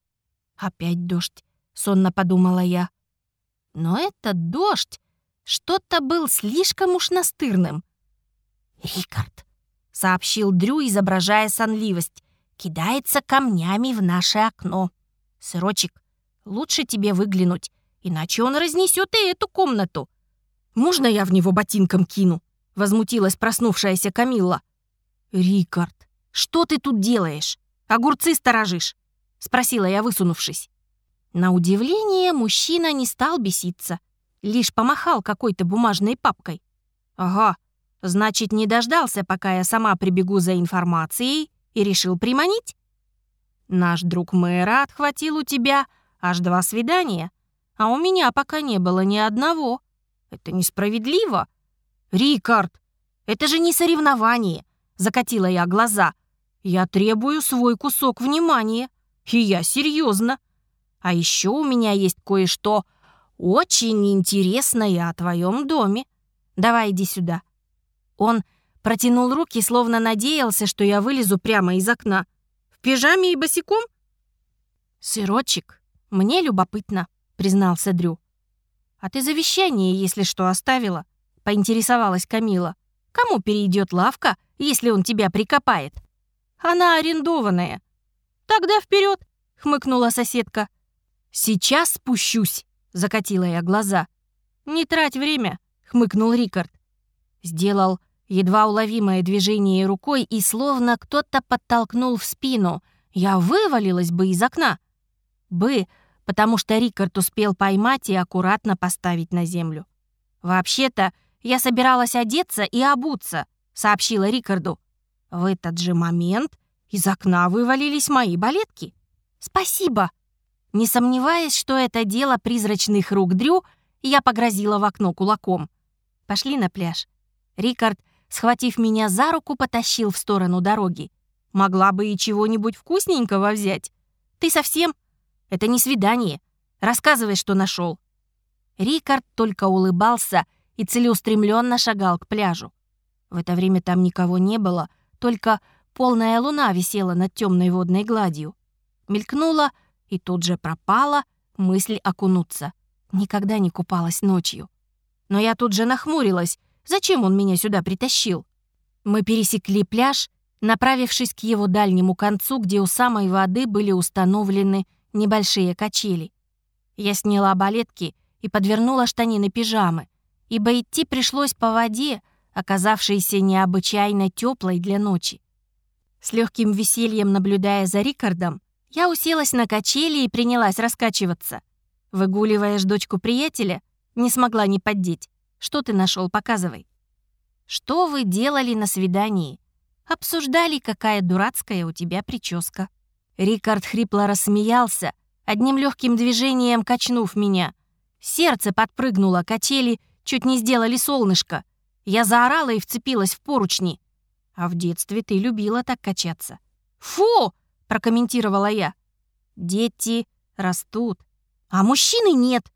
«Опять дождь», — сонно подумала я. Но этот дождь что-то был слишком уж настырным. «Рикард», — сообщил Дрю, изображая сонливость, «кидается камнями в наше окно. Сырочек, лучше тебе выглянуть, иначе он разнесет и эту комнату». «Можно я в него ботинком кину?» — возмутилась проснувшаяся Камилла. «Рикард, что ты тут делаешь? Огурцы сторожишь?» — спросила я, высунувшись. На удивление мужчина не стал беситься, лишь помахал какой-то бумажной папкой. «Ага, значит, не дождался, пока я сама прибегу за информацией и решил приманить? Наш друг мэра отхватил у тебя аж два свидания, а у меня пока не было ни одного. Это несправедливо. Рикард, это же не соревнование, закатила я глаза. Я требую свой кусок внимания, и я серьезно. А еще у меня есть кое-что очень интересное о твоем доме. Давай иди сюда. Он протянул руки, словно надеялся, что я вылезу прямо из окна. В пижаме и босиком? Сырочек, мне любопытно, признался Дрю. А ты завещание, если что, оставила? Поинтересовалась Камила. Кому перейдет лавка, если он тебя прикопает? Она арендованная. Тогда вперед, хмыкнула соседка. «Сейчас спущусь», — закатила я глаза. «Не трать время», — хмыкнул Рикард. Сделал едва уловимое движение рукой и словно кто-то подтолкнул в спину. Я вывалилась бы из окна. Бы, потому что Рикард успел поймать и аккуратно поставить на землю. «Вообще-то я собиралась одеться и обуться», — сообщила Рикарду. В этот же момент из окна вывалились мои балетки. «Спасибо!» Не сомневаясь, что это дело призрачных рук Дрю, я погрозила в окно кулаком. «Пошли на пляж». Рикард, схватив меня за руку, потащил в сторону дороги. «Могла бы и чего-нибудь вкусненького взять. Ты совсем? Это не свидание. Рассказывай, что нашел. Рикард только улыбался и целеустремленно шагал к пляжу. В это время там никого не было, только полная луна висела над темной водной гладью. Мелькнула — и тут же пропала мысль окунуться. Никогда не купалась ночью. Но я тут же нахмурилась. Зачем он меня сюда притащил? Мы пересекли пляж, направившись к его дальнему концу, где у самой воды были установлены небольшие качели. Я сняла балетки и подвернула штанины пижамы, ибо идти пришлось по воде, оказавшейся необычайно теплой для ночи. С легким весельем наблюдая за Рикардом, я уселась на качели и принялась раскачиваться. Выгуливаешь дочку приятеля, не смогла не поддеть. Что ты нашел, показывай. Что вы делали на свидании? Обсуждали, какая дурацкая у тебя прическа. Рикард хрипло рассмеялся, одним легким движением качнув меня. Сердце подпрыгнуло, качели чуть не сделали солнышко. Я заорала и вцепилась в поручни. А в детстве ты любила так качаться. «Фу!» — прокомментировала я. «Дети растут, а мужчины нет.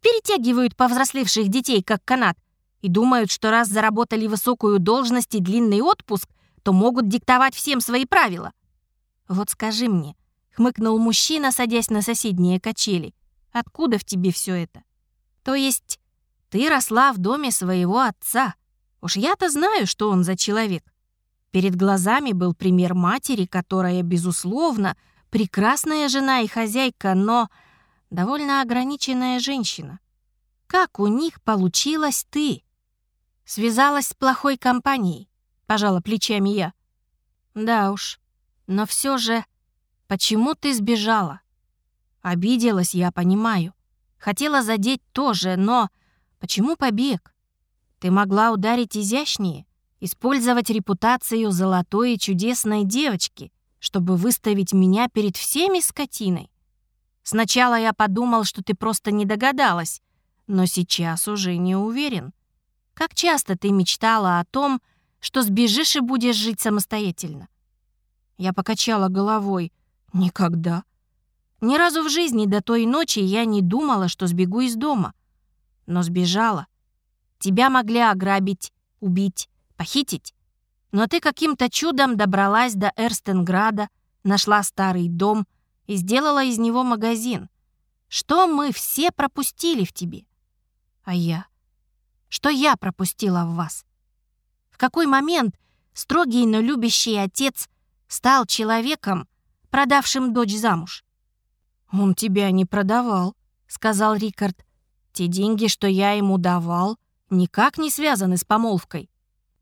Перетягивают повзрослевших детей, как канат, и думают, что раз заработали высокую должность и длинный отпуск, то могут диктовать всем свои правила. Вот скажи мне, хмыкнул мужчина, садясь на соседние качели. Откуда в тебе все это? То есть ты росла в доме своего отца. Уж я-то знаю, что он за человек. Перед глазами был пример матери, которая, безусловно, прекрасная жена и хозяйка, но довольно ограниченная женщина. Как у них получилось ты? Связалась с плохой компанией, пожала плечами я. Да уж, но все же, почему ты сбежала? Обиделась, я понимаю. Хотела задеть тоже, но почему побег? Ты могла ударить изящнее, использовать репутацию золотой и чудесной девочки, чтобы выставить меня перед всеми скотиной. Сначала я подумал, что ты просто не догадалась, но сейчас уже не уверен. Как часто ты мечтала о том, что сбежишь и будешь жить самостоятельно? Я покачала головой. Никогда. Ни разу в жизни до той ночи я не думала, что сбегу из дома. Но сбежала. Тебя могли ограбить, убить, похитить. Но ты каким-то чудом добралась до Эрстенграда, нашла старый дом и сделала из него магазин. Что мы все пропустили в тебе? А я? Что я пропустила в вас? В какой момент строгий, но любящий отец стал человеком, продавшим дочь замуж. «Он тебя не продавал», — сказал Рикард. «Те деньги, что я ему давал, никак не связаны с помолвкой».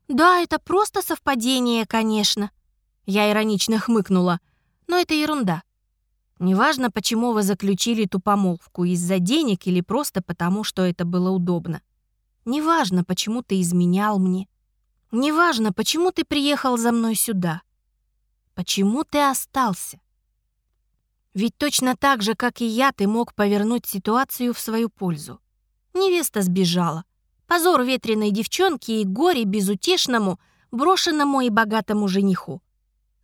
«Да, это просто совпадение, конечно». Я иронично хмыкнула. «Но это ерунда. Неважно, почему вы заключили ту помолвку, из-за денег или просто потому, что это было удобно. Неважно, почему ты изменял мне. Неважно, почему ты приехал за мной сюда. Почему ты остался? Ведь точно так же, как и я, ты мог повернуть ситуацию в свою пользу. Невеста сбежала. Позор ветреной девчонки и горе безутешному, брошенному и богатому жениху.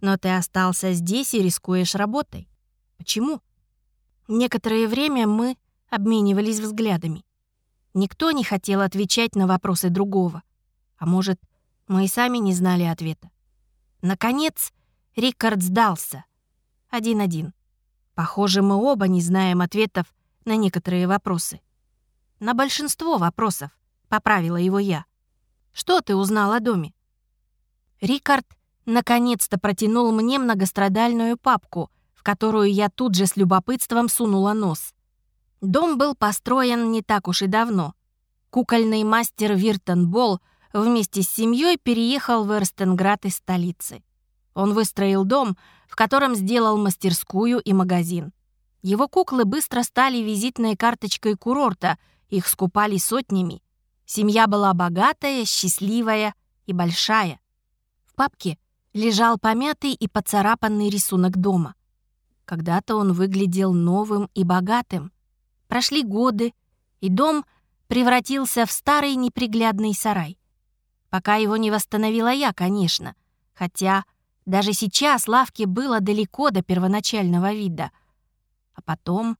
Но ты остался здесь и рискуешь работой. Почему? Некоторое время мы обменивались взглядами. Никто не хотел отвечать на вопросы другого. А может, мы и сами не знали ответа. Наконец, Рикард сдался. Один-один. Похоже, мы оба не знаем ответов на некоторые вопросы. На большинство вопросов, поправила его я. Что ты узнал о доме? Рикард наконец-то протянул мне многострадальную папку, в которую я тут же с любопытством сунула нос. Дом был построен не так уж и давно. Кукольный мастер Виртенбол вместе с семьей переехал в Эрстенград из столицы. Он выстроил дом, в котором сделал мастерскую и магазин. Его куклы быстро стали визитной карточкой курорта, их скупали сотнями. Семья была богатая, счастливая и большая. В папке лежал помятый и поцарапанный рисунок дома. Когда-то он выглядел новым и богатым. Прошли годы, и дом превратился в старый неприглядный сарай. Пока его не восстановила я, конечно, хотя даже сейчас лавке было далеко до первоначального вида. А потом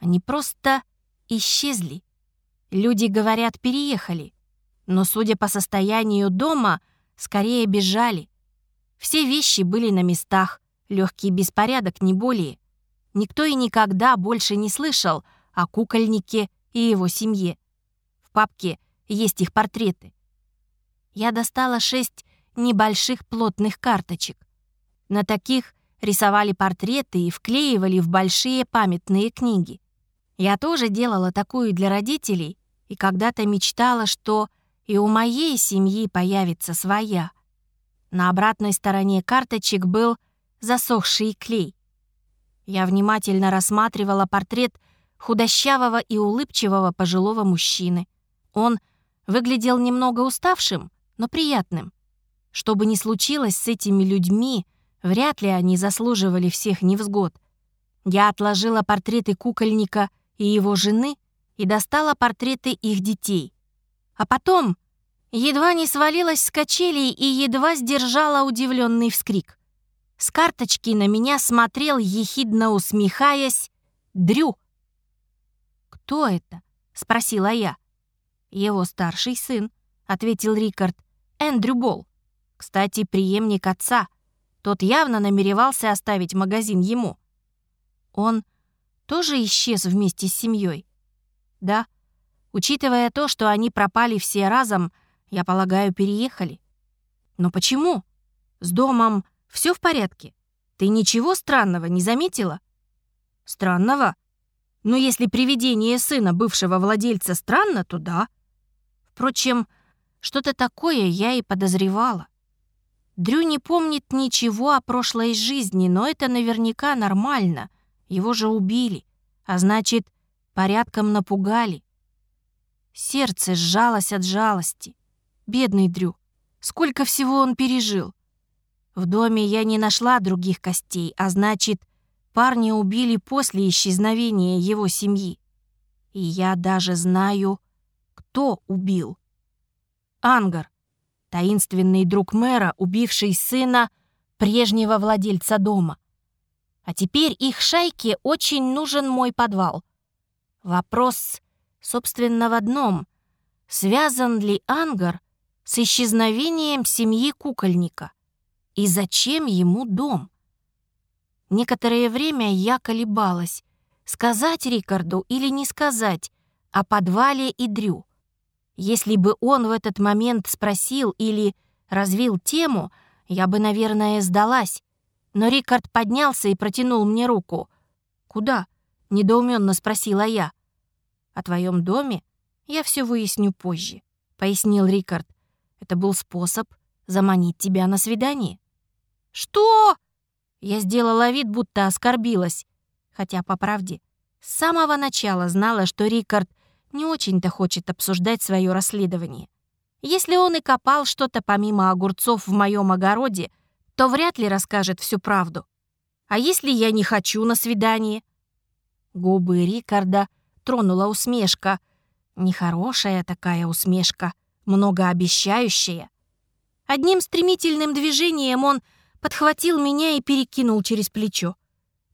они просто исчезли. Люди, говорят, переехали. Но, судя по состоянию дома, скорее бежали. Все вещи были на местах, легкий беспорядок, не более. Никто и никогда больше не слышал о кукольнике и его семье. В папке есть их портреты. Я достала шесть небольших плотных карточек. На таких рисовали портреты и вклеивали в большие памятные книги. Я тоже делала такую для родителей и когда-то мечтала, что и у моей семьи появится своя. На обратной стороне карточек был засохший клей. Я внимательно рассматривала портрет худощавого и улыбчивого пожилого мужчины. Он выглядел немного уставшим, но приятным. Что бы ни случилось с этими людьми, вряд ли они заслуживали всех невзгод. Я отложила портреты кукольника и его жены и достала портреты их детей. А потом едва не свалилась с качелей и едва сдержала удивленный вскрик. С карточки на меня смотрел, ехидно усмехаясь, Дрю. «Кто это?» — спросила я. «Его старший сын», — ответил Рикард. «Эндрю Болл. Кстати, преемник отца. Тот явно намеревался оставить магазин ему. Он тоже исчез вместе с семьей. Да, учитывая то, что они пропали все разом, я полагаю, переехали. Но почему? С домом все в порядке? Ты ничего странного не заметила? Странного? Но если привидение сына бывшего владельца странно, то да. Впрочем, что-то такое я и подозревала. Дрю не помнит ничего о прошлой жизни, но это наверняка нормально. Его же убили, а значит, порядком напугали. Сердце сжалось от жалости. Бедный Дрю, сколько всего он пережил. В доме я не нашла других костей, а значит, парня убили после исчезновения его семьи. И я даже знаю, кто убил. Ангар, таинственный друг мэра, убивший сына прежнего владельца дома. А теперь их шайке очень нужен мой подвал. Вопрос, собственно, в одном. Связан ли Ангар с исчезновением семьи кукольника? И зачем ему дом? Некоторое время я колебалась, сказать Рикарду или не сказать о подвале и Дрю. Если бы он в этот момент спросил или развил тему, я бы, наверное, сдалась. Но Рикард поднялся и протянул мне руку. «Куда?» — недоуменно спросила я. «О твоем доме? Я все выясню позже», — пояснил Рикард. «Это был способ заманить тебя на свидание». «Что?» Я сделала вид, будто оскорбилась. Хотя, по правде, с самого начала знала, что Рикард не очень-то хочет обсуждать свое расследование. Если он и копал что-то помимо огурцов в моем огороде, то вряд ли расскажет всю правду. А если я не хочу на свидание? Губы Рикарда тронула усмешка. Нехорошая такая усмешка, многообещающая. Одним стремительным движением он подхватил меня и перекинул через плечо.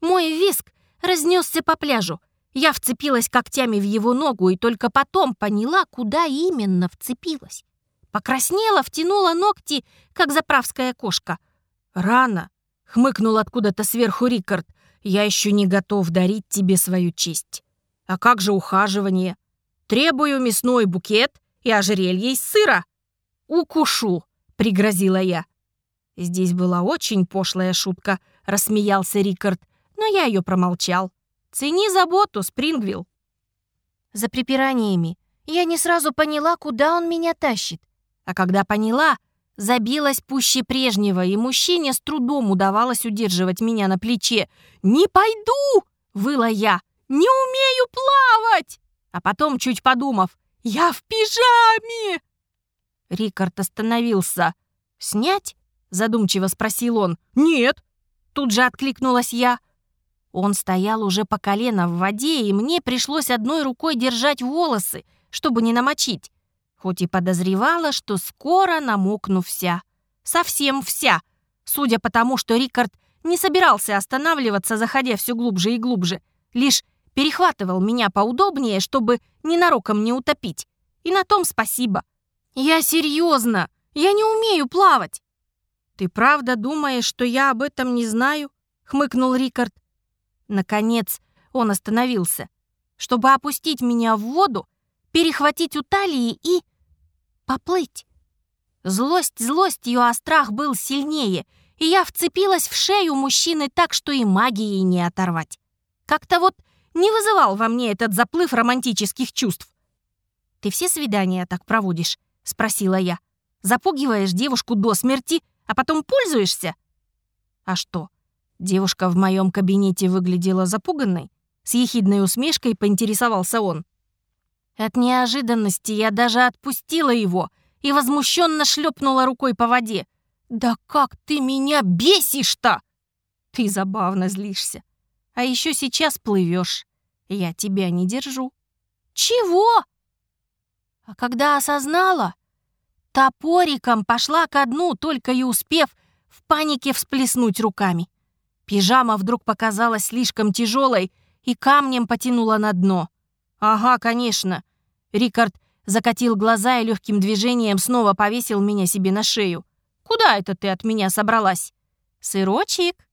Мой виск разнесся по пляжу. Я вцепилась когтями в его ногу и только потом поняла, куда именно вцепилась. Покраснела, втянула ногти, как заправская кошка. «Рано!» — хмыкнул откуда-то сверху Рикард. «Я еще не готов дарить тебе свою честь. А как же ухаживание? Требую мясной букет и ожерелье из сыра». «Укушу!» — пригрозила я. Здесь была очень пошлая шутка, рассмеялся Рикард, но я ее промолчал. Цени заботу, Спрингвилл. За припираниями я не сразу поняла, куда он меня тащит. А когда поняла, забилась пуще прежнего, и мужчине с трудом удавалось удерживать меня на плече. «Не пойду!» — выла я. «Не умею плавать!» А потом, чуть подумав, «Я в пижаме!» Рикард остановился. «Снять?» — задумчиво спросил он. «Нет!» Тут же откликнулась я. Он стоял уже по колено в воде, и мне пришлось одной рукой держать волосы, чтобы не намочить. Хоть и подозревала, что скоро намокну вся. Совсем вся. Судя по тому, что Рикард не собирался останавливаться, заходя все глубже и глубже. Лишь перехватывал меня поудобнее, чтобы ненароком не утопить. И на том спасибо. Я серьезно, я не умею плавать. «Ты правда думаешь, что я об этом не знаю?» — хмыкнул Рикард. Наконец он остановился, чтобы опустить меня в воду, перехватить у талии и... поплыть. Злость злостью, а страх был сильнее, и я вцепилась в шею мужчины так, что и магией не оторвать. Как-то вот не вызывал во мне этот заплыв романтических чувств. «Ты все свидания так проводишь?» — спросила я. «Запугиваешь девушку до смерти, а потом пользуешься?» «А что, Девушка в моем кабинете выглядела запуганной. С ехидной усмешкой поинтересовался он. От неожиданности я даже отпустила его и возмущенно шлепнула рукой по воде. «Да как ты меня бесишь-то!» «Ты забавно злишься. А еще сейчас плывешь. Я тебя не держу». «Чего?» А когда осознала, топориком пошла ко дну, только и успев в панике всплеснуть руками. Пижама вдруг показалась слишком тяжелой и камнем потянула на дно. «Ага, конечно». Рикард закатил глаза и легким движением снова повесил меня себе на шею. «Куда это ты от меня собралась?» «Сырочек?»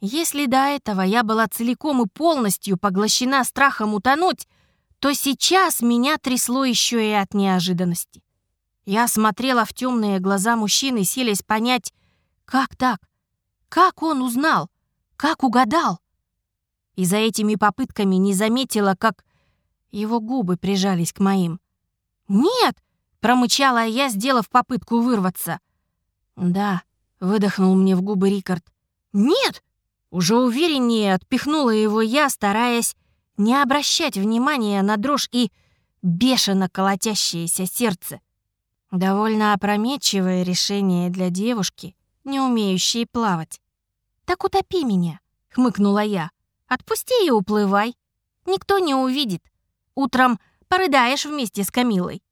Если до этого я была целиком и полностью поглощена страхом утонуть, то сейчас меня трясло еще и от неожиданности. Я смотрела в темные глаза мужчины, селись понять, как так? Как он узнал? Как угадал? И за этими попытками не заметила, как его губы прижались к моим. «Нет!» — промычала я, сделав попытку вырваться. «Да», — выдохнул мне в губы Рикард. «Нет!» — уже увереннее отпихнула его я, стараясь не обращать внимания на дрожь и бешено колотящееся сердце. Довольно опрометчивое решение для девушки, не умеющей плавать. «Так утопи меня», — хмыкнула я. «Отпусти и уплывай. Никто не увидит. Утром порыдаешь вместе с Камилой».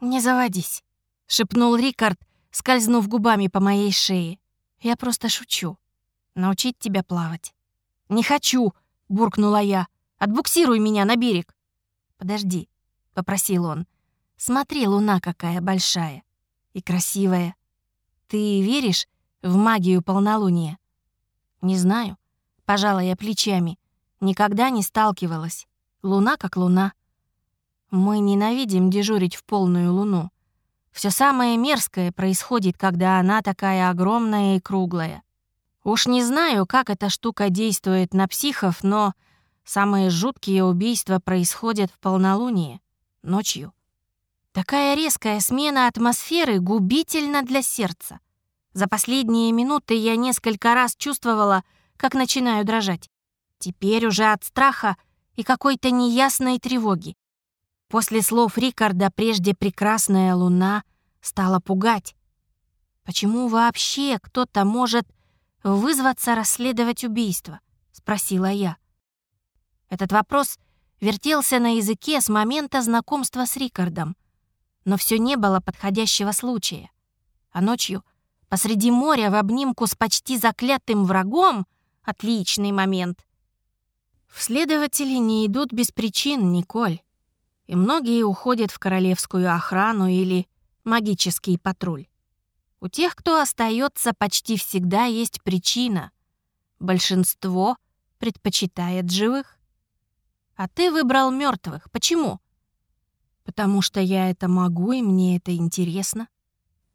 «Не заводись», — шепнул Рикард, скользнув губами по моей шее. «Я просто шучу. Научить тебя плавать». «Не хочу», — буркнула я. «Отбуксируй меня на берег». «Подожди», — попросил он. «Смотри, луна какая большая и красивая. Ты веришь в магию полнолуния?» «Не знаю», — пожала я плечами. «Никогда не сталкивалась. Луна как луна. Мы ненавидим дежурить в полную луну. Все самое мерзкое происходит, когда она такая огромная и круглая. Уж не знаю, как эта штука действует на психов, но самые жуткие убийства происходят в полнолуние, ночью. Такая резкая смена атмосферы губительна для сердца. За последние минуты я несколько раз чувствовала, как начинаю дрожать. Теперь уже от страха и какой-то неясной тревоги. После слов Рикарда прежде прекрасная луна стала пугать. «Почему вообще кто-то может вызваться расследовать убийство?» — спросила я. Этот вопрос вертелся на языке с момента знакомства с Рикардом, но все не было подходящего случая. А ночью, посреди моря в обнимку с почти заклятым врагом, отличный момент — Следователи не идут без причин, Николь. И многие уходят в королевскую охрану или магический патруль. У тех, кто остается, почти всегда есть причина. Большинство предпочитает живых. А ты выбрал мертвых. Почему? Потому что я это могу, и мне это интересно.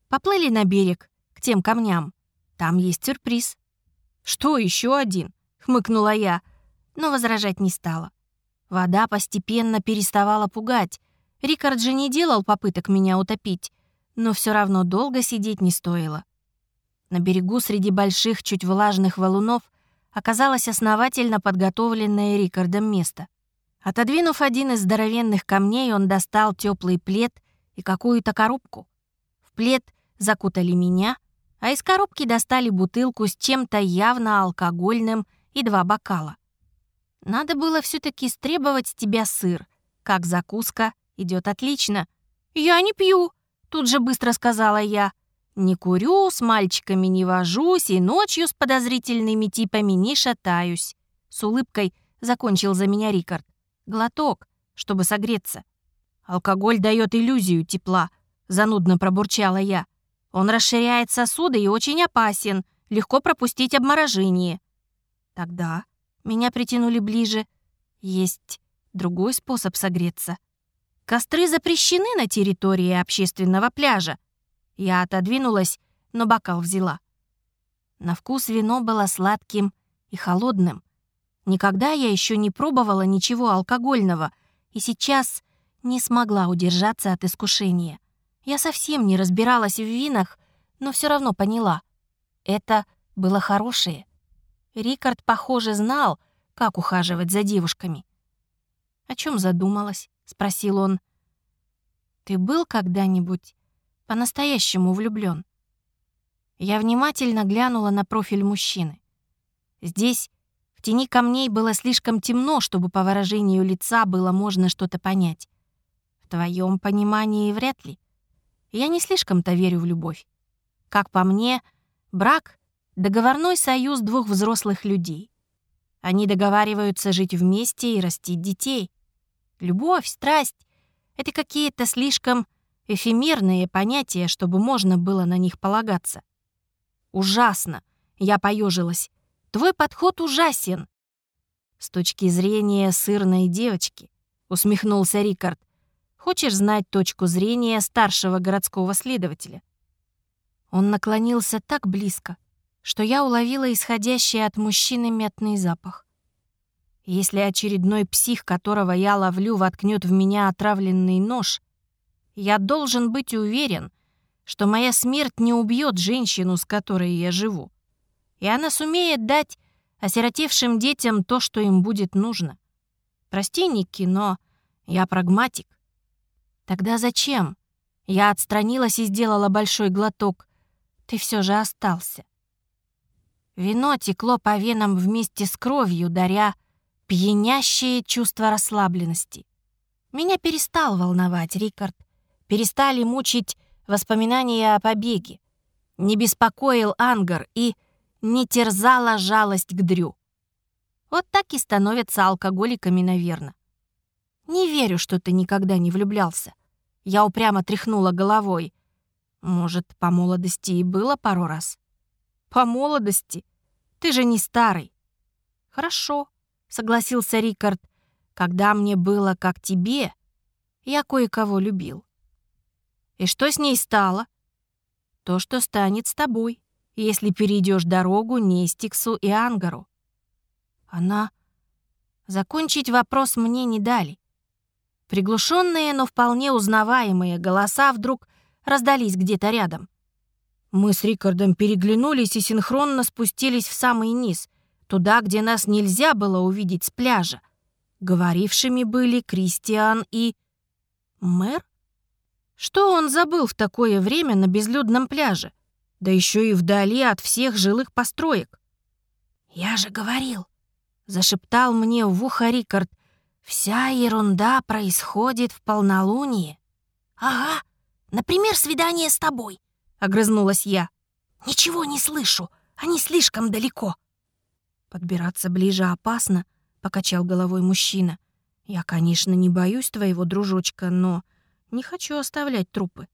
Поплыли на берег, к тем камням. Там есть сюрприз. Что, еще один? Хмыкнула я но возражать не стала. Вода постепенно переставала пугать. Рикард же не делал попыток меня утопить, но все равно долго сидеть не стоило. На берегу среди больших, чуть влажных валунов оказалось основательно подготовленное Рикардом место. Отодвинув один из здоровенных камней, он достал теплый плед и какую-то коробку. В плед закутали меня, а из коробки достали бутылку с чем-то явно алкогольным и два бокала. Надо было все таки стребовать с тебя сыр. Как закуска, идет отлично. «Я не пью», — тут же быстро сказала я. «Не курю, с мальчиками не вожусь и ночью с подозрительными типами не шатаюсь». С улыбкой закончил за меня Рикард. «Глоток, чтобы согреться». «Алкоголь дает иллюзию тепла», — занудно пробурчала я. «Он расширяет сосуды и очень опасен. Легко пропустить обморожение». «Тогда меня притянули ближе. Есть другой способ согреться. Костры запрещены на территории общественного пляжа. Я отодвинулась, но бокал взяла. На вкус вино было сладким и холодным. Никогда я еще не пробовала ничего алкогольного, и сейчас не смогла удержаться от искушения. Я совсем не разбиралась в винах, но все равно поняла. Это было хорошее. Рикард, похоже, знал, как ухаживать за девушками. «О чем задумалась?» — спросил он. «Ты был когда-нибудь по-настоящему влюблён?» Я внимательно глянула на профиль мужчины. Здесь В тени камней было слишком темно, чтобы по выражению лица было можно что-то понять. В твоем понимании вряд ли. Я не слишком-то верю в любовь. Как по мне, брак — договорной союз двух взрослых людей. Они договариваются жить вместе и растить детей. Любовь, страсть — это какие-то слишком эфемерные понятия, чтобы можно было на них полагаться. Ужасно, я поежилась. Твой подход ужасен. С точки зрения сырной девочки, усмехнулся Рикард. Хочешь знать точку зрения старшего городского следователя? Он наклонился так близко, что я уловила исходящий от мужчины метный запах. Если очередной псих, которого я ловлю, воткнет в меня отравленный нож, я должен быть уверен, что моя смерть не убьет женщину, с которой я живу. И она сумеет дать осиротевшим детям то, что им будет нужно. Прости, Ники, но я прагматик. Тогда зачем? Я отстранилась и сделала большой глоток. Ты все же остался. Вино текло по венам вместе с кровью, даря пьянящее чувство расслабленности. Меня перестал волновать Рикард перестали мучить воспоминания о побеге, не беспокоил ангар и не терзала жалость к Дрю. Вот так и становятся алкоголиками, наверное. Не верю, что ты никогда не влюблялся. Я упрямо тряхнула головой. Может, по молодости и было пару раз? По молодости? Ты же не старый. Хорошо, согласился Рикард. Когда мне было как тебе, я кое-кого любил. И что с ней стало? То, что станет с тобой, если перейдешь дорогу Нестиксу и Ангару. Она... Закончить вопрос мне не дали. Приглушенные, но вполне узнаваемые голоса вдруг раздались где-то рядом. Мы с Рикардом переглянулись и синхронно спустились в самый низ, туда, где нас нельзя было увидеть с пляжа. Говорившими были Кристиан и... Мэр? Что он забыл в такое время на безлюдном пляже? Да еще и вдали от всех жилых построек. «Я же говорил», — зашептал мне в ухо Рикард, «вся ерунда происходит в полнолуние». «Ага, например, свидание с тобой», — огрызнулась я. «Ничего не слышу, они слишком далеко». «Подбираться ближе опасно», — покачал головой мужчина. «Я, конечно, не боюсь твоего дружочка, но...» Не хочу оставлять трупы.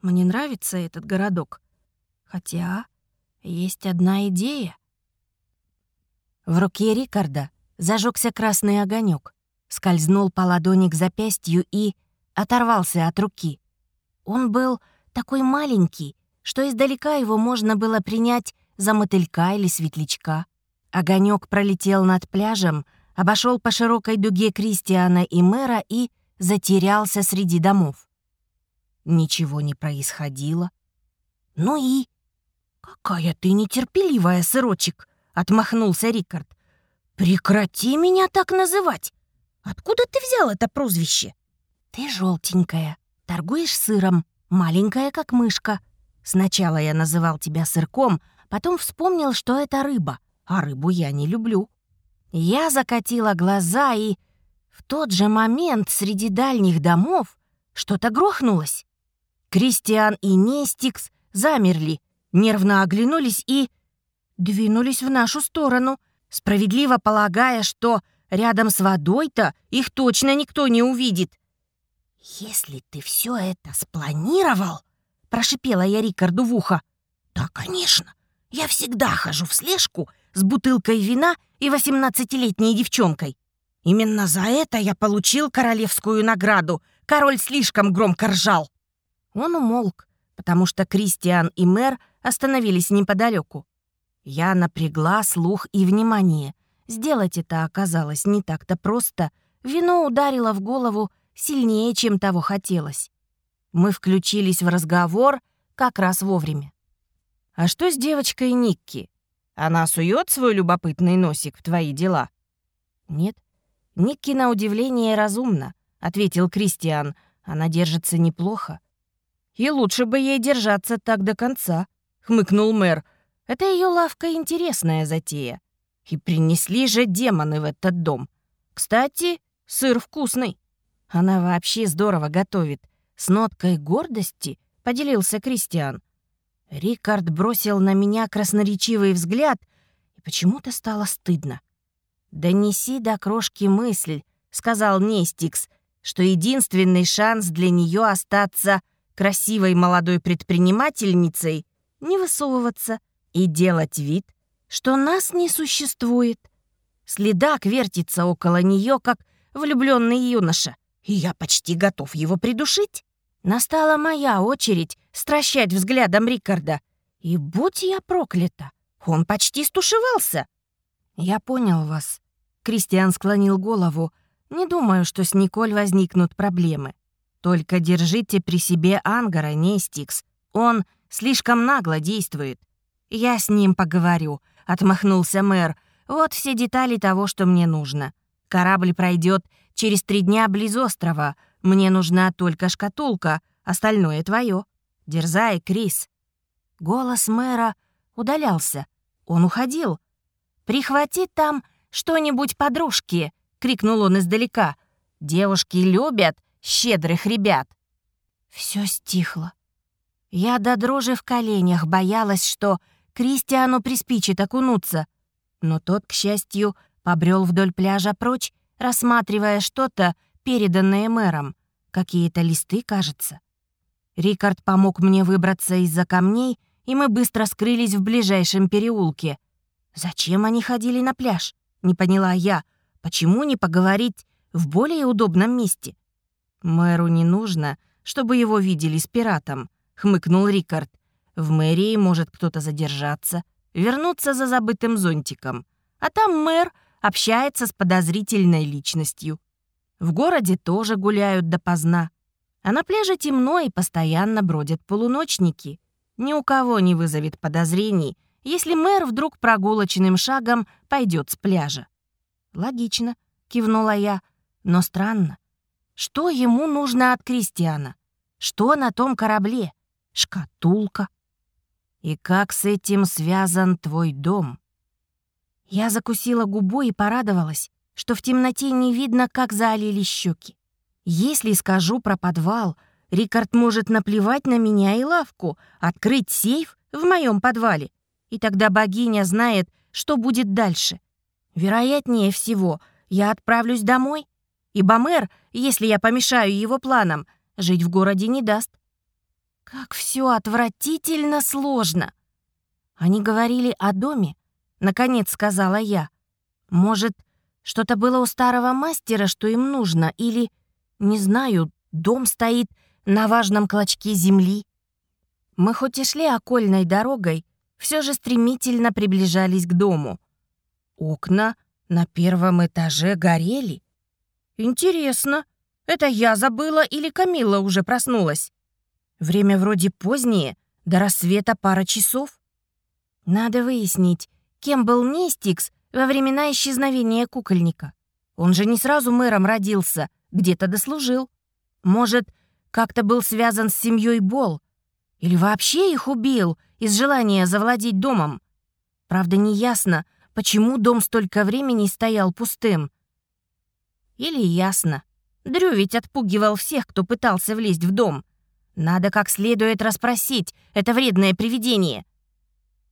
Мне нравится этот городок. Хотя есть одна идея. В руке Рикарда зажегся красный огонек, скользнул по ладони к запястью и оторвался от руки. Он был такой маленький, что издалека его можно было принять за мотылька или светлячка. Огонек пролетел над пляжем, обошел по широкой дуге Кристиана и мэра и затерялся среди домов. Ничего не происходило. «Ну и...» «Какая ты нетерпеливая, сырочек!» — отмахнулся Рикард. «Прекрати меня так называть! Откуда ты взял это прозвище?» «Ты желтенькая, торгуешь сыром, маленькая, как мышка. Сначала я называл тебя сырком, потом вспомнил, что это рыба, а рыбу я не люблю». Я закатила глаза и в тот же момент среди дальних домов что-то грохнулось. Кристиан и Нестикс замерли, нервно оглянулись и двинулись в нашу сторону, справедливо полагая, что рядом с водой-то их точно никто не увидит. «Если ты все это спланировал», — прошипела я Рикарду в ухо, «да, конечно, я всегда хожу в слежку с бутылкой вина и восемнадцатилетней девчонкой. Именно за это я получил королевскую награду. Король слишком громко ржал. Он умолк, потому что Кристиан и мэр остановились неподалеку. Я напрягла слух и внимание. Сделать это оказалось не так-то просто. Вино ударило в голову сильнее, чем того хотелось. Мы включились в разговор как раз вовремя. «А что с девочкой Никки? Она сует свой любопытный носик в твои дела?» «Нет, «Никки, на удивление, разумно», — ответил Кристиан. «Она держится неплохо». «И лучше бы ей держаться так до конца», — хмыкнул мэр. «Это ее лавка интересная затея. И принесли же демоны в этот дом. Кстати, сыр вкусный. Она вообще здорово готовит. С ноткой гордости поделился Кристиан. Рикард бросил на меня красноречивый взгляд, и почему-то стало стыдно. «Донеси до крошки мысль», — сказал Нестикс, что единственный шанс для нее остаться красивой молодой предпринимательницей — не высовываться и делать вид, что нас не существует. Следак вертится около нее, как влюбленный юноша, и я почти готов его придушить. Настала моя очередь стращать взглядом Рикарда. И будь я проклята, он почти стушевался. «Я понял вас». Кристиан склонил голову. «Не думаю, что с Николь возникнут проблемы. Только держите при себе Ангара, не Стикс. Он слишком нагло действует. Я с ним поговорю», — отмахнулся мэр. «Вот все детали того, что мне нужно. Корабль пройдет через три дня близ острова. Мне нужна только шкатулка, остальное твое. Дерзай, Крис». Голос мэра удалялся. Он уходил. «Прихвати там что-нибудь подружки!» — крикнул он издалека. «Девушки любят щедрых ребят!» Все стихло. Я до дрожи в коленях боялась, что Кристиану приспичит окунуться. Но тот, к счастью, побрел вдоль пляжа прочь, рассматривая что-то, переданное мэром. Какие-то листы, кажется. Рикард помог мне выбраться из-за камней, и мы быстро скрылись в ближайшем переулке. Зачем они ходили на пляж? Не поняла я. Почему не поговорить в более удобном месте? Мэру не нужно, чтобы его видели с пиратом, хмыкнул Рикард. В мэрии может кто-то задержаться, вернуться за забытым зонтиком. А там мэр общается с подозрительной личностью. В городе тоже гуляют допоздна. А на пляже темно и постоянно бродят полуночники. Ни у кого не вызовет подозрений, если мэр вдруг прогулочным шагом пойдет с пляжа. «Логично», — кивнула я, — «но странно. Что ему нужно от Кристиана? Что на том корабле? Шкатулка? И как с этим связан твой дом?» Я закусила губу и порадовалась, что в темноте не видно, как залили щеки. Если скажу про подвал, Рикард может наплевать на меня и лавку, открыть сейф в моем подвале. И тогда богиня знает, что будет дальше. Вероятнее всего, я отправлюсь домой, ибо мэр, если я помешаю его планам, жить в городе не даст. Как все отвратительно сложно. Они говорили о доме, Наконец сказала я. Может, что-то было у старого мастера, что им нужно, или, не знаю, дом стоит на важном клочке земли. Мы хоть и шли окольной дорогой, все же стремительно приближались к дому. Окна на первом этаже горели. Интересно, это я забыла или Камила уже проснулась? Время вроде позднее, до рассвета пара часов. Надо выяснить, Кем был Нестикс во времена исчезновения кукольника? Он же не сразу мэром родился, где-то дослужил. Может, как-то был связан с семьей Бол? Или вообще их убил из желания завладеть домом? Правда, неясно, почему дом столько времени стоял пустым. Или ясно. Дрю ведь отпугивал всех, кто пытался влезть в дом. Надо как следует расспросить это вредное привидение.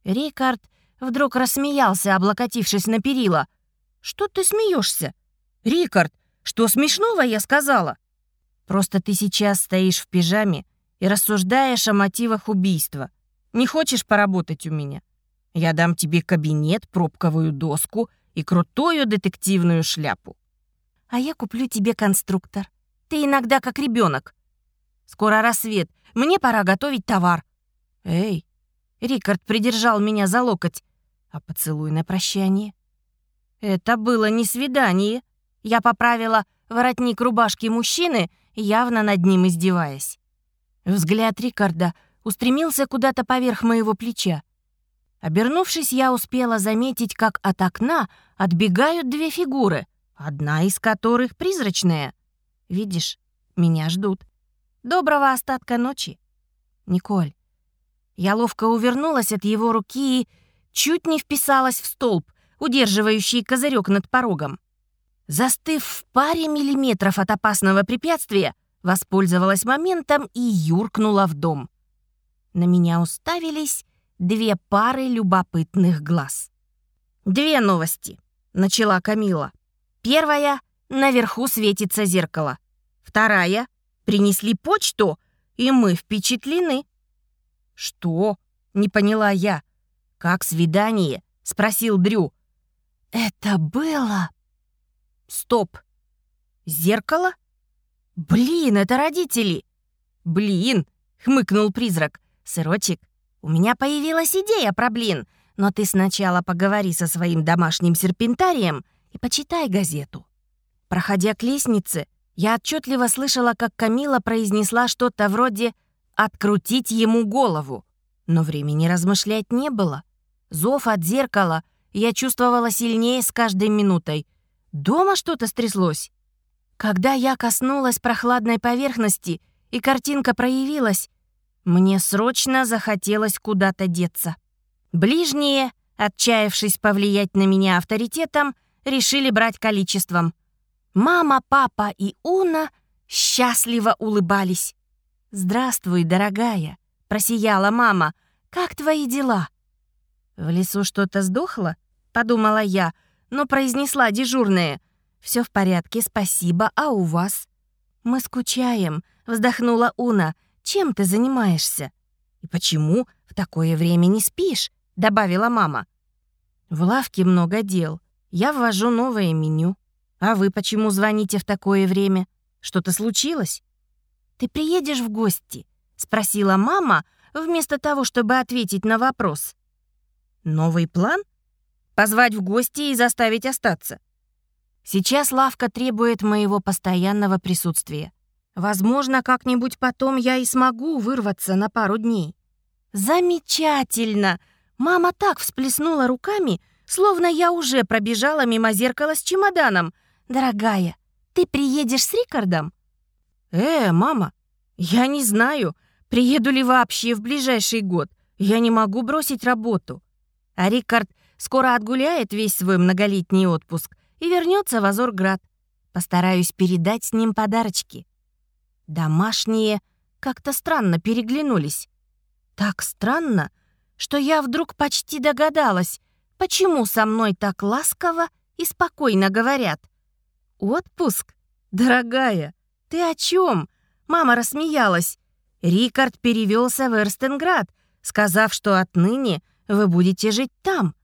Рикард Вдруг рассмеялся, облокотившись на перила. «Что ты смеешься? Рикард, что смешного я сказала?» «Просто ты сейчас стоишь в пижаме и рассуждаешь о мотивах убийства. Не хочешь поработать у меня? Я дам тебе кабинет, пробковую доску и крутую детективную шляпу. А я куплю тебе конструктор. Ты иногда как ребенок. Скоро рассвет, мне пора готовить товар. Эй, Рикард придержал меня за локоть. А поцелуй на прощание? Это было не свидание. Я поправила воротник рубашки мужчины, явно над ним издеваясь. Взгляд Рикарда устремился куда-то поверх моего плеча. Обернувшись, я успела заметить, как от окна отбегают две фигуры, одна из которых призрачная. Видишь, меня ждут. Доброго остатка ночи. Николь, я ловко увернулась от его руки и чуть не вписалась в столб. удерживающий козырек над порогом. Застыв в паре миллиметров от опасного препятствия, воспользовалась моментом и юркнула в дом. На меня уставились две пары любопытных глаз. «Две новости», — начала Камила. «Первая — наверху светится зеркало. Вторая — принесли почту, и мы впечатлены». «Что?» — не поняла я. «Как свидание?» — спросил Дрю. «Это было...» «Стоп! Зеркало? Блин, это родители!» «Блин!» — хмыкнул призрак. «Сырочек, у меня появилась идея про блин, но ты сначала поговори со своим домашним серпентарием и почитай газету». Проходя к лестнице, я отчетливо слышала, как Камила произнесла что-то вроде «открутить ему голову». Но времени размышлять не было. Зов от зеркала я чувствовала сильнее с каждой минутой. Дома что-то стряслось. Когда я коснулась прохладной поверхности и картинка проявилась, мне срочно захотелось куда-то деться. Ближние, отчаявшись повлиять на меня авторитетом, решили брать количеством. Мама, папа и Уна счастливо улыбались. «Здравствуй, дорогая», — просияла мама. «Как твои дела?» «В лесу что-то сдохло?» — подумала я, но произнесла дежурная. «Все в порядке, спасибо, а у вас?» «Мы скучаем», — вздохнула Уна. Чем ты занимаешься? И почему в такое время не спишь?» — добавила мама. «В лавке много дел. Я ввожу новое меню. А вы почему звоните в такое время? Что-то случилось?» «Ты приедешь в гости?» — спросила мама, вместо того, чтобы ответить на вопрос. «Новый план? Позвать в гости и заставить остаться?» Сейчас лавка требует моего постоянного присутствия. Возможно, как-нибудь потом я и смогу вырваться на пару дней. Замечательно! Мама так всплеснула руками, словно я уже пробежала мимо зеркала с чемоданом. Дорогая, ты приедешь с Рикардом? Э, мама, я не знаю, приеду ли вообще в ближайший год. Я не могу бросить работу. А Рикард скоро отгуляет весь свой многолетний отпуск и вернется в Азорград. Постараюсь передать с ним подарочки. Домашние как-то странно переглянулись. Так странно, что я вдруг почти догадалась, почему со мной так ласково и спокойно говорят. «Отпуск? Дорогая, ты о чем? Мама рассмеялась. Рикард перевелся в Эрстенград, сказав, что отныне вы будете жить там.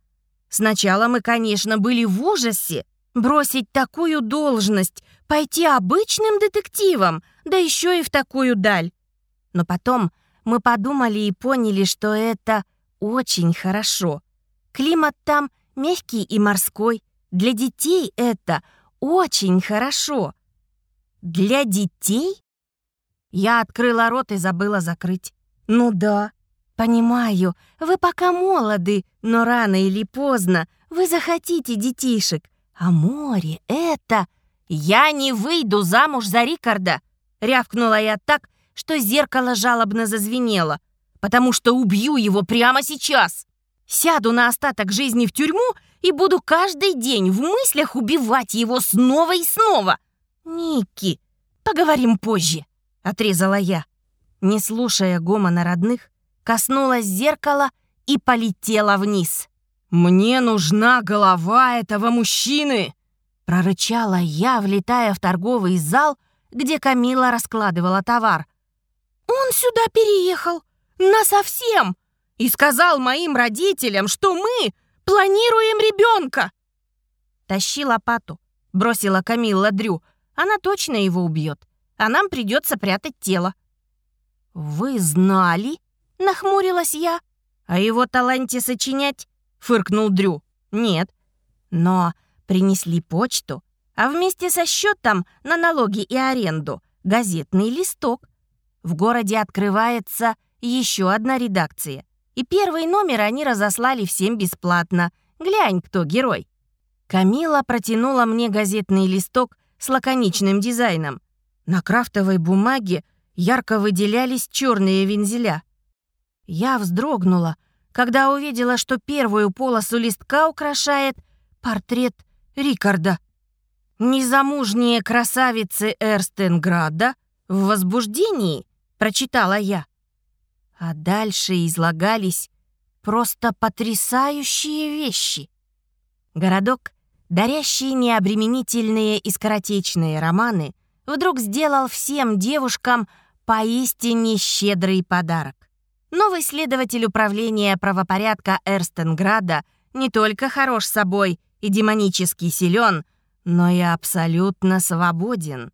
Сначала мы, конечно, были в ужасе, Бросить такую должность, пойти обычным детективом, да еще и в такую даль. Но потом мы подумали и поняли, что это очень хорошо. Климат там мягкий и морской. Для детей это очень хорошо. Для детей? Я открыла рот и забыла закрыть. Ну да, понимаю, вы пока молоды, но рано или поздно вы захотите детишек. А море — это... «Я не выйду замуж за Рикарда!» — рявкнула я так, что зеркало жалобно зазвенело. «Потому что убью его прямо сейчас! Сяду на остаток жизни в тюрьму и буду каждый день в мыслях убивать его снова и снова!» «Ники, поговорим позже!» — отрезала я. Не слушая гомона родных, коснулась зеркала и полетела вниз. «Мне нужна голова этого мужчины!» Прорычала я, влетая в торговый зал, где Камила раскладывала товар. «Он сюда переехал! Насовсем! И сказал моим родителям, что мы планируем ребенка!» «Тащи лопату», — бросила Камилла Дрю. «Она точно его убьет, а нам придется прятать тело». «Вы знали?» — нахмурилась я. «О его таланте сочинять фыркнул Дрю. «Нет». «Но принесли почту, а вместе со счетом на налоги и аренду газетный листок. В городе открывается еще одна редакция, и первый номер они разослали всем бесплатно. Глянь, кто герой». Камила протянула мне газетный листок с лаконичным дизайном. На крафтовой бумаге ярко выделялись черные вензеля. Я вздрогнула, когда увидела, что первую полосу листка украшает портрет Рикарда. «Незамужние красавицы Эрстенграда в возбуждении», — прочитала я. А дальше излагались просто потрясающие вещи. Городок, дарящий необременительные и скоротечные романы, вдруг сделал всем девушкам поистине щедрый подарок. Новый следователь управления правопорядка Эрстенграда не только хорош собой и демонически силен, но и абсолютно свободен.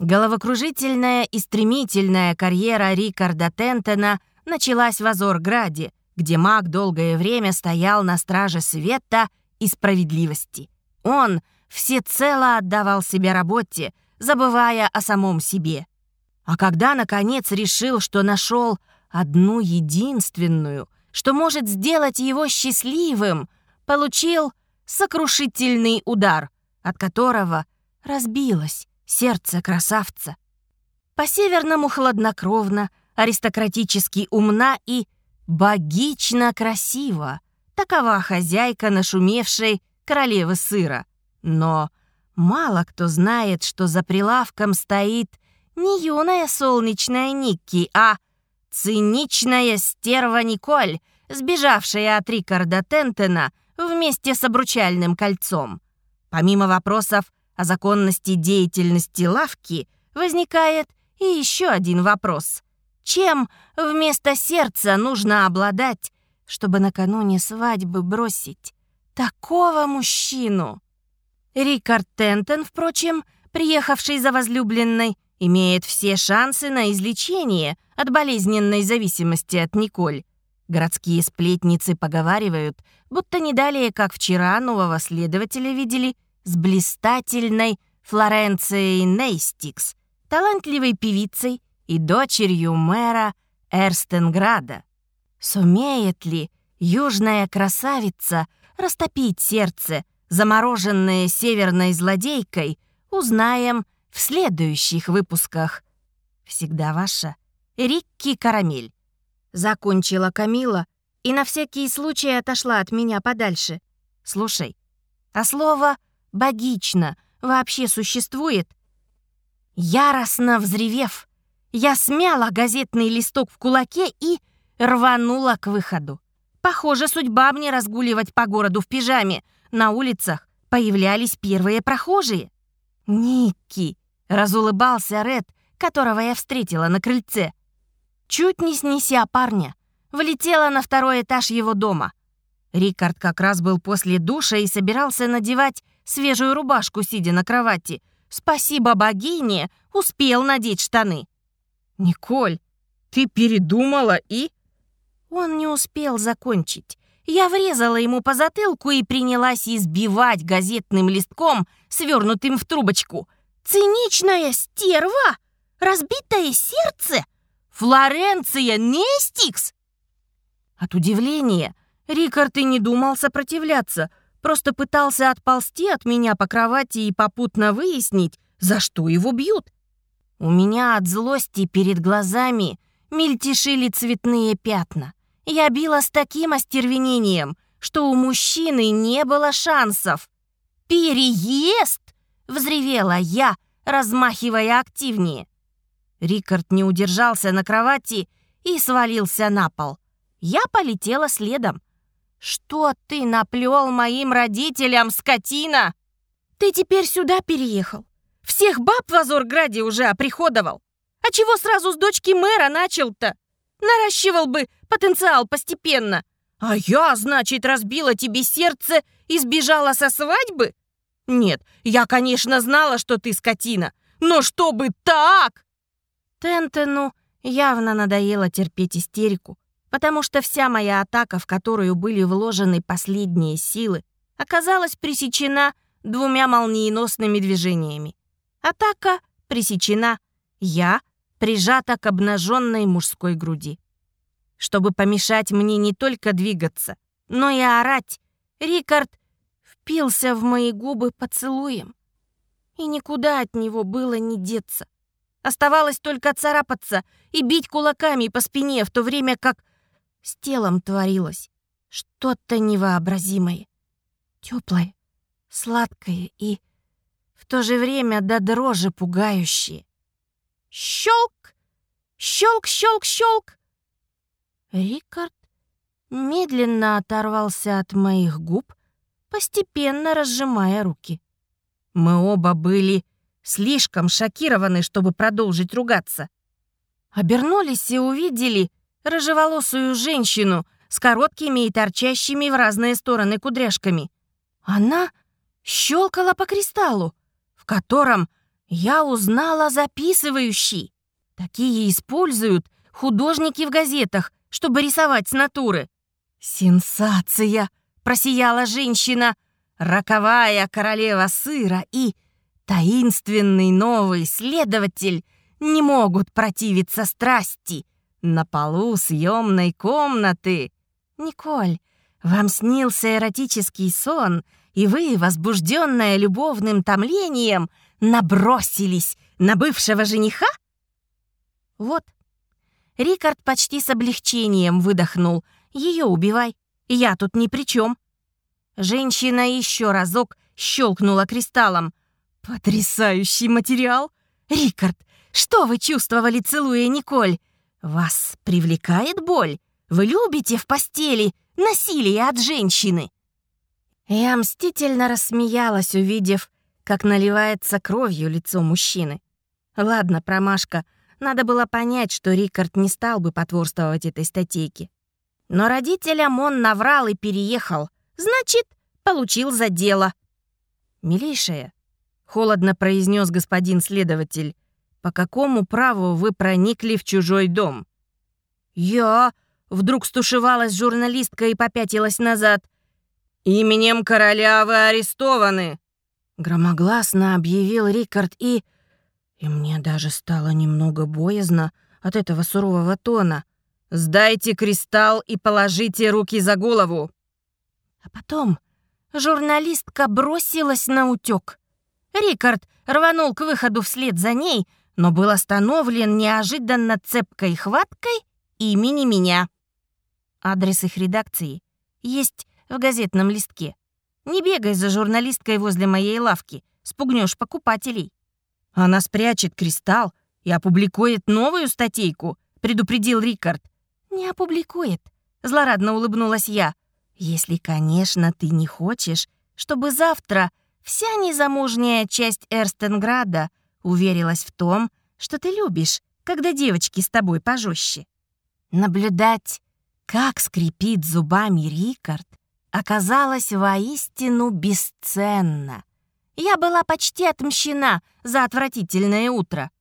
Головокружительная и стремительная карьера Рикарда Тентена началась в Азорграде, где маг долгое время стоял на страже света и справедливости. Он всецело отдавал себе работе, забывая о самом себе. А когда, наконец, решил, что нашел одну единственную, что может сделать его счастливым, получил сокрушительный удар, от которого разбилось сердце красавца. По-северному хладнокровно, аристократически умна и Богично красиво. Такова хозяйка нашумевшей королевы сыра. Но мало кто знает, что за прилавком стоит не юная солнечная Никки, а циничная стерва Николь, сбежавшая от Рикарда Тентена вместе с обручальным кольцом. Помимо вопросов о законности деятельности лавки, возникает и еще один вопрос. Чем вместо сердца нужно обладать, чтобы накануне свадьбы бросить такого мужчину? Рикард Тентон, впрочем, приехавший за возлюбленной, имеет все шансы на излечение от болезненной зависимости от Николь. Городские сплетницы поговаривают, будто не далее, как вчера нового следователя видели с блистательной Флоренцией Нейстикс, талантливой певицей, и дочерью мэра Эрстенграда. Сумеет ли южная красавица растопить сердце, замороженное северной злодейкой, узнаем в следующих выпусках. Всегда ваша Рикки Карамель. Закончила Камила и на всякий случай отошла от меня подальше. Слушай, а слово «богично» вообще существует? Яростно взревев, я смяла газетный листок в кулаке и рванула к выходу. Похоже, судьба мне разгуливать по городу в пижаме. На улицах появлялись первые прохожие. «Никки!» — разулыбался Ред, которого я встретила на крыльце. Чуть не снеся парня, влетела на второй этаж его дома. Рикард как раз был после душа и собирался надевать свежую рубашку, сидя на кровати. Спасибо богине, успел надеть штаны. «Николь, ты передумала и...» Он не успел закончить. Я врезала ему по затылку и принялась избивать газетным листком, свернутым в трубочку. «Циничная стерва! Разбитое сердце! Флоренция Нестикс!» От удивления Рикард и не думал сопротивляться, просто пытался отползти от меня по кровати и попутно выяснить, за что его бьют. У меня от злости перед глазами мельтешили цветные пятна. Я била с таким остервенением, что у мужчины не было шансов. «Переезд!» — взревела я, размахивая активнее. Рикард не удержался на кровати и свалился на пол. Я полетела следом. «Что ты наплел моим родителям, скотина?» «Ты теперь сюда переехал? Всех баб в Азорграде уже оприходовал. А чего сразу с дочки мэра начал-то? Наращивал бы потенциал постепенно. А я, значит, разбила тебе сердце и сбежала со свадьбы? Нет, я, конечно, знала, что ты скотина. Но чтобы так! Тентену явно надоело терпеть истерику, потому что вся моя атака, в которую были вложены последние силы, оказалась пресечена двумя молниеносными движениями. Атака пресечена. Я прижата к обнаженной мужской груди. Чтобы помешать мне не только двигаться, но и орать, Рикард впился в мои губы поцелуем. И никуда от него было не деться. Оставалось только царапаться и бить кулаками по спине, в то время как с телом творилось что-то невообразимое. Теплое, сладкое и в то же время до дрожи пугающее. Щелк! Щелк, щелк, щелк! Рикард медленно оторвался от моих губ, постепенно разжимая руки. Мы оба были слишком шокированы, чтобы продолжить ругаться. Обернулись и увидели рыжеволосую женщину с короткими и торчащими в разные стороны кудряшками. Она щелкала по кристаллу, в котором я узнала записывающий. Такие используют художники в газетах, чтобы рисовать с натуры. «Сенсация!» — просияла женщина. «Роковая королева сыра и таинственный новый следователь не могут противиться страсти на полу съемной комнаты. Николь, вам снился эротический сон, и вы, возбужденная любовным томлением, набросились на бывшего жениха? Вот. Рикард почти с облегчением выдохнул. Ее убивай, я тут ни при чем. Женщина еще разок щелкнула кристаллом. Потрясающий материал! Рикард, что вы чувствовали, целуя Николь? Вас привлекает боль? Вы любите в постели насилие от женщины?» Я мстительно рассмеялась, увидев, как наливается кровью лицо мужчины. Ладно, промашка, надо было понять, что Рикард не стал бы потворствовать этой статейке. Но родителям он наврал и переехал. Значит, получил за дело. «Милейшая», — холодно произнес господин следователь, по какому праву вы проникли в чужой дом?» «Я...» — вдруг стушевалась журналистка и попятилась назад. «Именем короля вы арестованы!» Громогласно объявил Рикард и... И мне даже стало немного боязно от этого сурового тона. «Сдайте кристалл и положите руки за голову!» А потом журналистка бросилась на утёк. Рикард рванул к выходу вслед за ней, но был остановлен неожиданно цепкой хваткой имени меня. Адрес их редакции есть в газетном листке. Не бегай за журналисткой возле моей лавки, спугнешь покупателей. Она спрячет кристалл и опубликует новую статейку, предупредил Рикард. Не опубликует, злорадно улыбнулась я. Если, конечно, ты не хочешь, чтобы завтра вся незамужняя часть Эрстенграда уверилась в том, что ты любишь, когда девочки с тобой пожестче. Наблюдать, как скрипит зубами Рикард, оказалось воистину бесценно. Я была почти отмщена за отвратительное утро.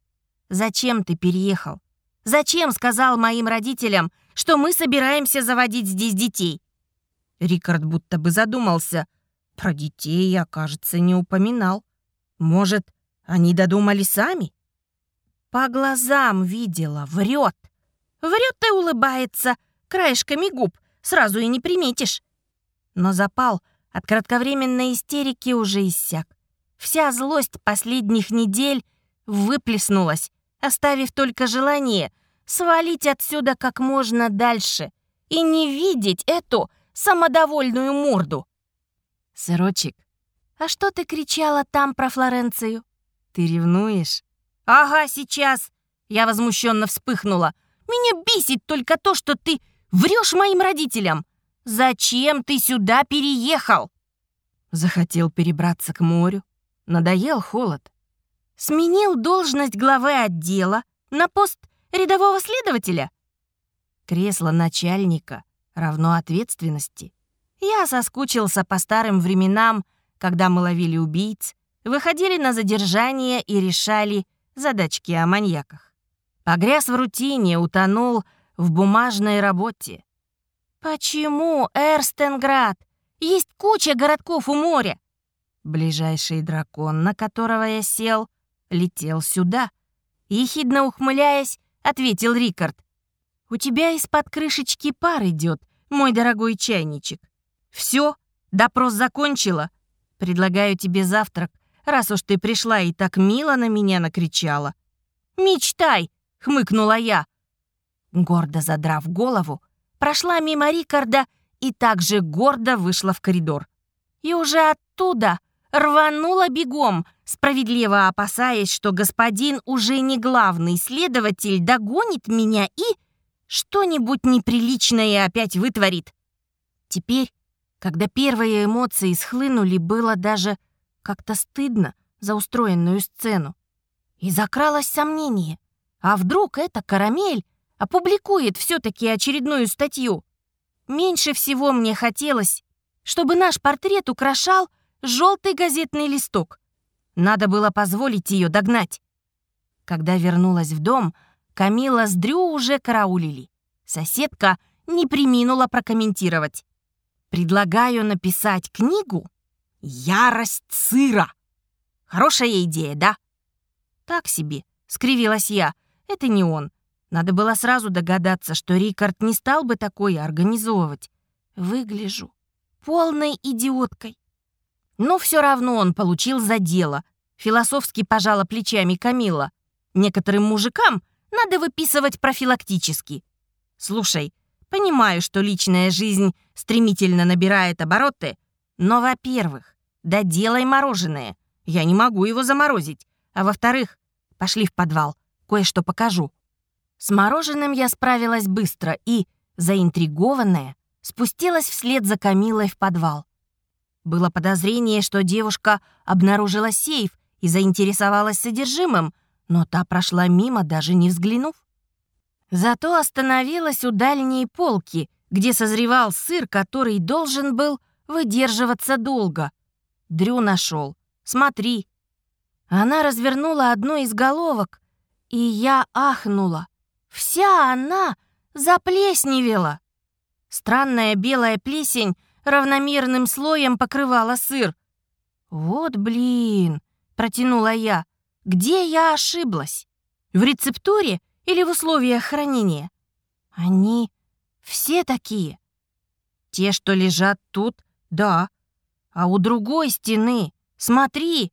Зачем ты переехал? Зачем сказал моим родителям, что мы собираемся заводить здесь детей? Рикард будто бы задумался. Про детей я, кажется, не упоминал. Может, они додумали сами? По глазам видела, врет. Врет и улыбается, краешками губ, сразу и не приметишь. Но запал от кратковременной истерики уже иссяк. Вся злость последних недель выплеснулась, оставив только желание свалить отсюда как можно дальше и не видеть эту самодовольную морду. «Сырочек, а что ты кричала там про Флоренцию?» «Ты ревнуешь?» «Ага, сейчас!» Я возмущенно вспыхнула. «Меня бесит только то, что ты врешь моим родителям! Зачем ты сюда переехал?» Захотел перебраться к морю. Надоел холод. Сменил должность главы отдела на пост рядового следователя. Кресло начальника равно ответственности. Я соскучился по старым временам, когда мы ловили убийц, выходили на задержание и решали задачки о маньяках. Погряз в рутине, утонул в бумажной работе. Почему Эрстенград? Есть куча городков у моря. Ближайший дракон, на которого я сел, летел сюда. Ехидно ухмыляясь, ответил Рикард. «У тебя из-под крышечки пар идет, мой дорогой чайничек. Все, допрос закончила. Предлагаю тебе завтрак раз уж ты пришла и так мило на меня накричала». «Мечтай!» — хмыкнула я. Гордо задрав голову, прошла мимо Рикарда и также гордо вышла в коридор. И уже оттуда рванула бегом, справедливо опасаясь, что господин уже не главный следователь догонит меня и что-нибудь неприличное опять вытворит. Теперь, когда первые эмоции схлынули, было даже как-то стыдно за устроенную сцену. И закралось сомнение. А вдруг эта карамель опубликует все-таки очередную статью? Меньше всего мне хотелось, чтобы наш портрет украшал желтый газетный листок. Надо было позволить ее догнать. Когда вернулась в дом, Камила с Дрю уже караулили. Соседка не приминула прокомментировать. «Предлагаю написать книгу «Ярость сыра». Хорошая идея, да?» «Так себе», — скривилась я. «Это не он. Надо было сразу догадаться, что Рикард не стал бы такое организовывать. Выгляжу полной идиоткой. Но все равно он получил за дело. Философски пожала плечами Камила. Некоторым мужикам надо выписывать профилактически. Слушай, понимаю, что личная жизнь стремительно набирает обороты, но, во-первых, доделай мороженое. Я не могу его заморозить. А во-вторых, пошли в подвал, кое-что покажу. С мороженым я справилась быстро и, заинтригованная, спустилась вслед за Камилой в подвал. Было подозрение, что девушка обнаружила сейф и заинтересовалась содержимым, но та прошла мимо, даже не взглянув. Зато остановилась у дальней полки, где созревал сыр, который должен был выдерживаться долго. Дрю нашел. Смотри. Она развернула одну из головок, и я ахнула. Вся она заплесневела. Странная белая плесень равномерным слоем покрывала сыр. «Вот блин!» — протянула я. «Где я ошиблась? В рецептуре или в условиях хранения? Они все такие. Те, что лежат тут, да. А у другой стены, смотри,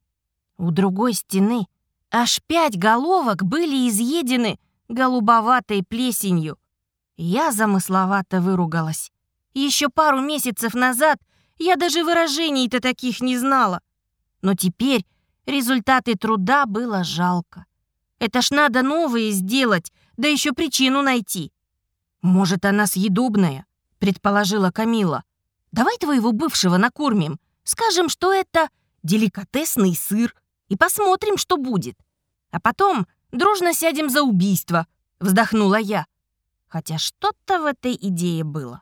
у другой стены аж пять головок были изъедены голубоватой плесенью. Я замысловато выругалась. Еще пару месяцев назад я даже выражений-то таких не знала. Но теперь результаты труда было жалко. Это ж надо новые сделать, да еще причину найти. Может, она съедобная, предположила Камила. Давай твоего бывшего накормим. Скажем, что это деликатесный сыр, и посмотрим, что будет. А потом дружно сядем за убийство, вздохнула я. Хотя что-то в этой идее было.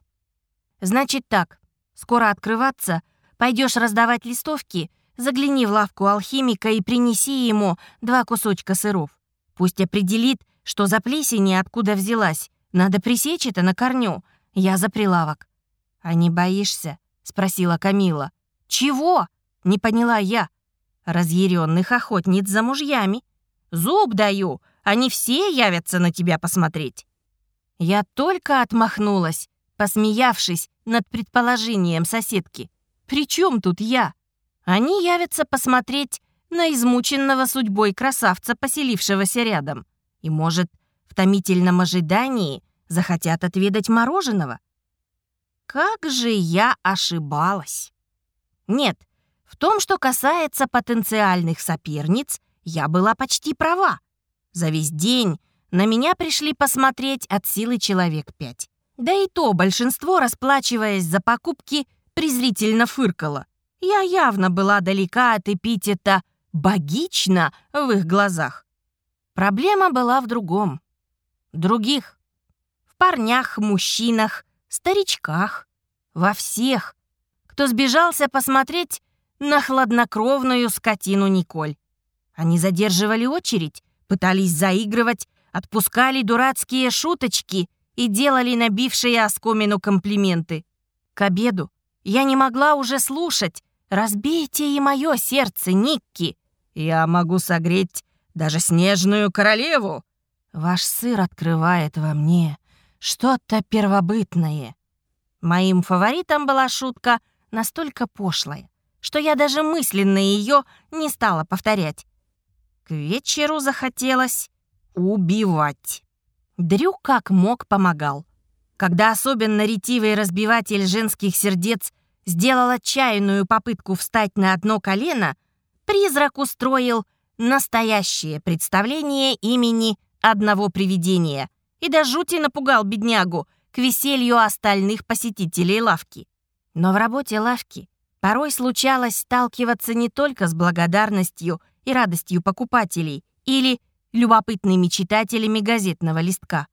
Значит так, скоро открываться, пойдешь раздавать листовки, загляни в лавку алхимика и принеси ему два кусочка сыров. Пусть определит, что за плесень и откуда взялась. Надо пресечь это на корню. Я за прилавок. «А не боишься?» — спросила Камила. «Чего?» — не поняла я. «Разъяренных охотниц за мужьями. Зуб даю, они все явятся на тебя посмотреть». Я только отмахнулась, посмеявшись над предположением соседки. «При чем тут я?» Они явятся посмотреть на измученного судьбой красавца, поселившегося рядом. И, может, в томительном ожидании захотят отведать мороженого. Как же я ошибалась! Нет, в том, что касается потенциальных соперниц, я была почти права. За весь день на меня пришли посмотреть от силы человек пять. Да и то большинство, расплачиваясь за покупки, презрительно фыркало. Я явно была далека от эпитета «богично» в их глазах. Проблема была в другом. Других. В парнях, мужчинах, старичках. Во всех, кто сбежался посмотреть на хладнокровную скотину Николь. Они задерживали очередь, пытались заигрывать, отпускали дурацкие шуточки и делали набившие оскомину комплименты. К обеду я не могла уже слушать, Разбейте и мое сердце, Никки. Я могу согреть даже снежную королеву. Ваш сыр открывает во мне что-то первобытное. Моим фаворитом была шутка настолько пошлая, что я даже мысленно ее не стала повторять. К вечеру захотелось убивать. Дрю как мог помогал. Когда особенно ретивый разбиватель женских сердец сделал отчаянную попытку встать на одно колено, призрак устроил настоящее представление имени одного привидения и до жути напугал беднягу к веселью остальных посетителей лавки. Но в работе лавки порой случалось сталкиваться не только с благодарностью и радостью покупателей или любопытными читателями газетного листка.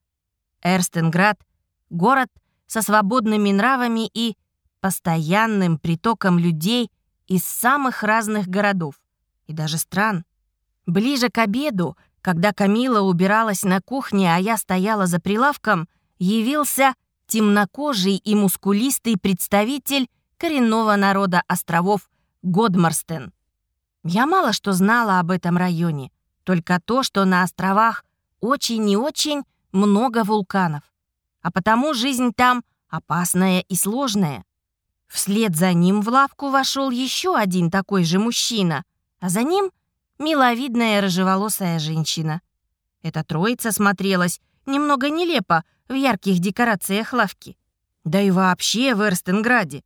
Эрстенград — город со свободными нравами и постоянным притоком людей из самых разных городов и даже стран. Ближе к обеду, когда Камила убиралась на кухне, а я стояла за прилавком, явился темнокожий и мускулистый представитель коренного народа островов Годмарстен. Я мало что знала об этом районе, только то, что на островах очень и очень много вулканов, а потому жизнь там опасная и сложная. Вслед за ним в лавку вошел еще один такой же мужчина, а за ним миловидная рыжеволосая женщина. Эта троица смотрелась немного нелепо в ярких декорациях лавки. Да и вообще в Эрстенграде.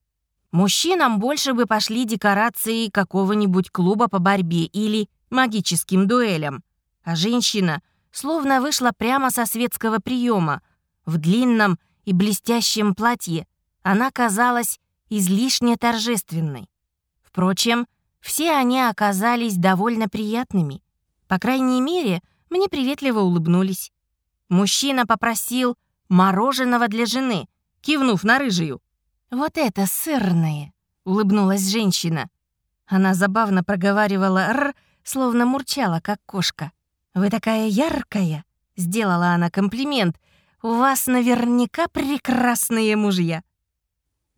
Мужчинам больше бы пошли декорации какого-нибудь клуба по борьбе или магическим дуэлям. А женщина словно вышла прямо со светского приема. В длинном и блестящем платье она казалась излишне торжественной. Впрочем, все они оказались довольно приятными. По крайней мере, мне приветливо улыбнулись. Мужчина попросил мороженого для жены, кивнув на рыжую. «Вот это сырное!» — улыбнулась женщина. Она забавно проговаривала «р», словно мурчала, как кошка. «Вы такая яркая!» — сделала она комплимент. «У вас наверняка прекрасные мужья!»